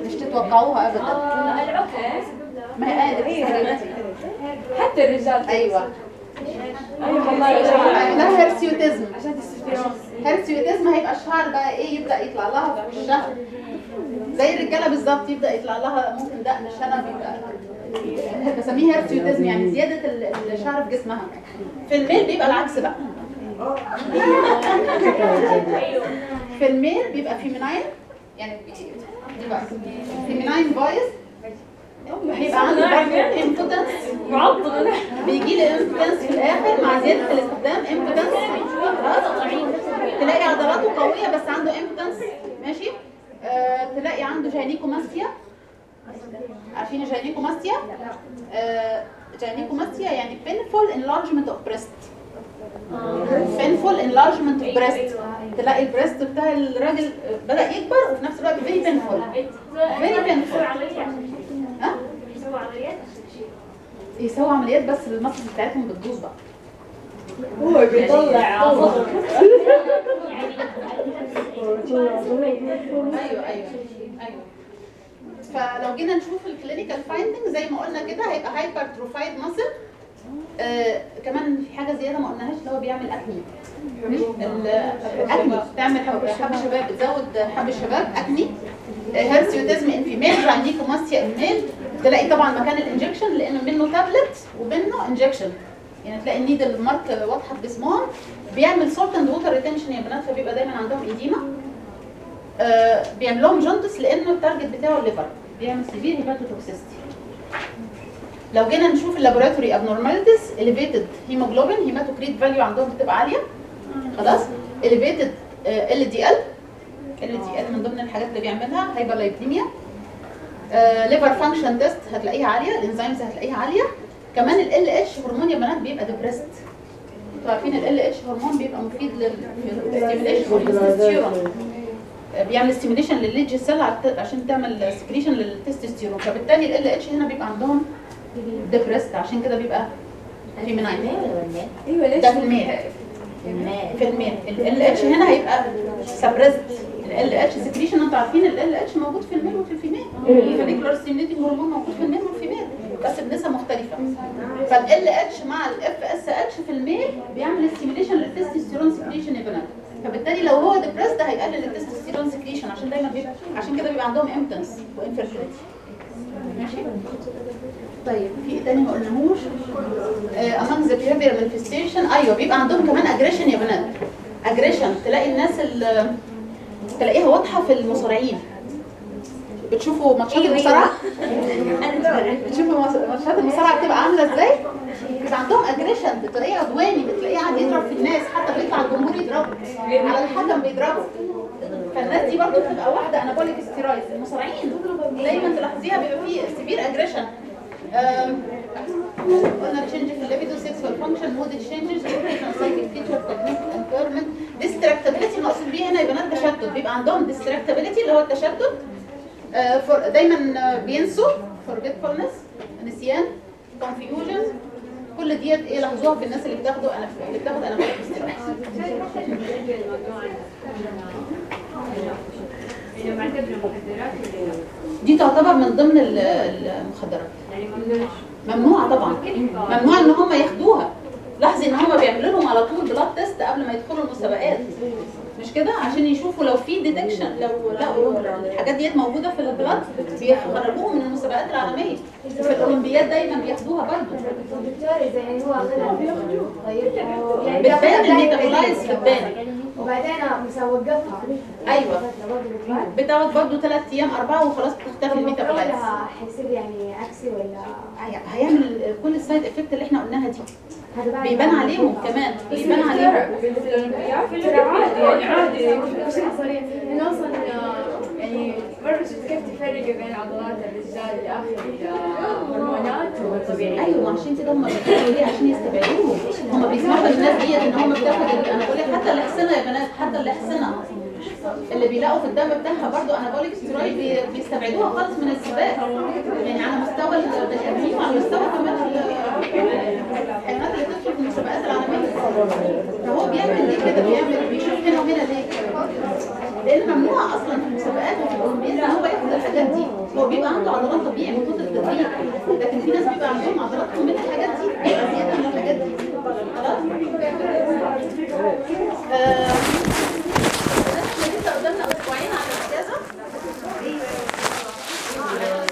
مش تتوقعوها ابدا. العقم ما هي sterility. حتى الرجال. أيوه. أيوه والله hirsutism hirsutism هيبقى الشعر بقى إيه يبدأ يطلع لها في وشها زي الرجالة بالظبط يبدأ يطلع لها ممكن دقن الشنب يبقى بسميه hirsutism يعني زيادة ال- الشعر في جسمها. في ال male بيبقى العكس بقى. في ال male بيبقى feminine يعني بيبقى feminine voice بيبقى عنده برضه impotence معضل بيجي لي impotence في الآخر مع زيادة الاستخدام impotence تلاقي عضلاته قوية بس عنده impotence ماشي؟ آه تلاقي عنده gynecomastia عارفين ال gynecomastia آه gynecomastia يعني painful enlargement of breast. Painful enlargement of breast. تلاقي ال breast بتاع الراجل بدأ يكبر وفي نفس الوقت very painful. Very painful. ها؟ يسووا عمليات بس ال muscle بتاعتهم بتبوظ بقى. هو بيطلع فضل أيوه أيوه أيوه. فلو جينا نشوف ال clinical finding زي ما قلنا كده هيبقى hypertrophied muscle آه كمان في حاجة زيادة ما قلناهاش اللي هو بيعمل acne. ال acne. بتعمل حب حب الشباب بتزود حب الشباب acne. hirsutism in female gynecomastia in male. تلاقي طبعا مكان ال injection لأن منه تابلت ومنه injection. يعني تلاقي ال needle mark واضحة في جسمهم. بيعمل salt and water retention يا بنات فبيبقى دايما عندهم edema آه بيعمل لهم jaundice لأنه ال target بتاعه ال liver بيعمل severe hepatotoxicity لو جينا نشوف ال laboratory abnormalities elevated hemoglobin hematocrit value عندهم بتبقى عالية. خلاص؟ اليفيتد ال دي ال ال دي ال من ضمن الحاجات اللي بيعملها hyperlipemia liver function test هتلاقيها عالية ال enzymes هتلاقيها عالية. كمان LH hormone يا بنات بيبقى depressed أنتوا عارفين LH hormone بيبقى مفيد لل stimulation وال testosterone بيعمل ستيميليشن للليدج سيل عشان تعمل secretion لل testosterone فبالتالي LH هنا بيبقى عندهم depressed عشان كده بيبقى feminine أيوه ليش؟ ده في ال male في ال male LH هنا هيبقى suppressed LH secretion أنتوا عارفين LH موجود في ال male وفي ال female؟ ال follicular stimulating hormone موجود في ال male وال female بس بنسب مختلفة. ف LH مع ال FSH في ال male بيعمل stimulation لل testosterone secretion يا بنات. فبالتالي لو هو depress ده هيقلل ال testosterone secretion عشان دايما بيبقى عشان كده بيبقى عندهم impotence و infertility ماشي؟ طيب في إيه تاني ما قلناهوش؟ among the behavior manifestation. أيوه بيبقى عندهم كمان aggression يا بنات. aggression تلاقي الناس اللي تلاقيها واضحة في المصارعين. بتشوفوا ماتشات المصارعة؟ بتشوفوا ماتشات المصارعة بتبقى عاملة إزاي؟ بيبقى عندهم aggression بتلاقيه عدواني بتلاقيه قاعد يضرب في الناس حتى بيطلع الجمهور يضربه على الحكم بيضربه. فالناس دي برضو بتبقى واخدة anabolic steroid المصارعين دايما تلاحظيها بيبقى فيه severe aggression قلنا change في ال libido sexual function mood changes psychotic feature cognitive impairment distractibility المقصود بيها هنا يا بنات تشتت بيبقى عندهم distractibility اللي هو التشتت دايما بينسوا forgetfulness نسيان confusion. كل ديت إيه لاحظوها في الناس اللي بتاخدوا أنا بتاخد أنا دي تعتبر من ضمن ال- المخدرات. ممنوعه طبعا. ممنوع إن هم ياخدوها. لاحظي إن هم بيعملوا لهم على طول blood test قبل ما يدخلوا المسابقات. مش كده؟ عشان يشوفوا لو في detection لو لقوا الحاجات ديت موجودة في ال blood بيخرجوهم من المسابقات العالمية. وفي الأولمبياد دايما بياخدوها برضه. يعني هو طيب بتبان ال metabolites بتبان وبعدين مثلا وقفها أيوه بتقعد برضه ثلاث أيام أربعة وخلاص بتختفي ال metabolites مفعولها حيصير يعني عكسي ولا؟ هيعمل كل ال side effect اللي إحنا قلناها دي. بيبان عليهم كمان بيبان عليهم. في الأولمبياد ترى عادي يعني عادي بشكل صريح انه أصلا يعني شفت كيف تفرق بين عضلات الرجال اللي اخذ الهرمونات والطبيعي أيوه عشان بيعملوا ليه؟ عشان يستبعدوهم. هم بيسمحوا للناس ديت إن هم بتاخد أنا بقول لك حتى الأحصنة يا بنات حتى الأحصنة. اللي بيلاقوا في الدم بتاعها برضو انابوليك ستيرويد بي- بيستبعدوها خالص من السباق. يعني على مستوى البني ادمين وعلى مستوى كمان ال- الحيوانات اللي بتدخل في المسابقات العالمية. فهو بيعمل ليه كده؟ بيعمل بيشوف هنا وهنا ليه؟ لأن ممنوع أصلا في المسابقات وفي الأولمبياد إن هو ياخد الحاجات دي. هو بيبقى عنده عضلات طبيعي من كتر التدريب. لكن في ناس بيبقى عندهم عضلاتهم من الحاجات دي بيبقى زيادة من الحاجات دي. خلاص؟ آه، 人走手走老子关一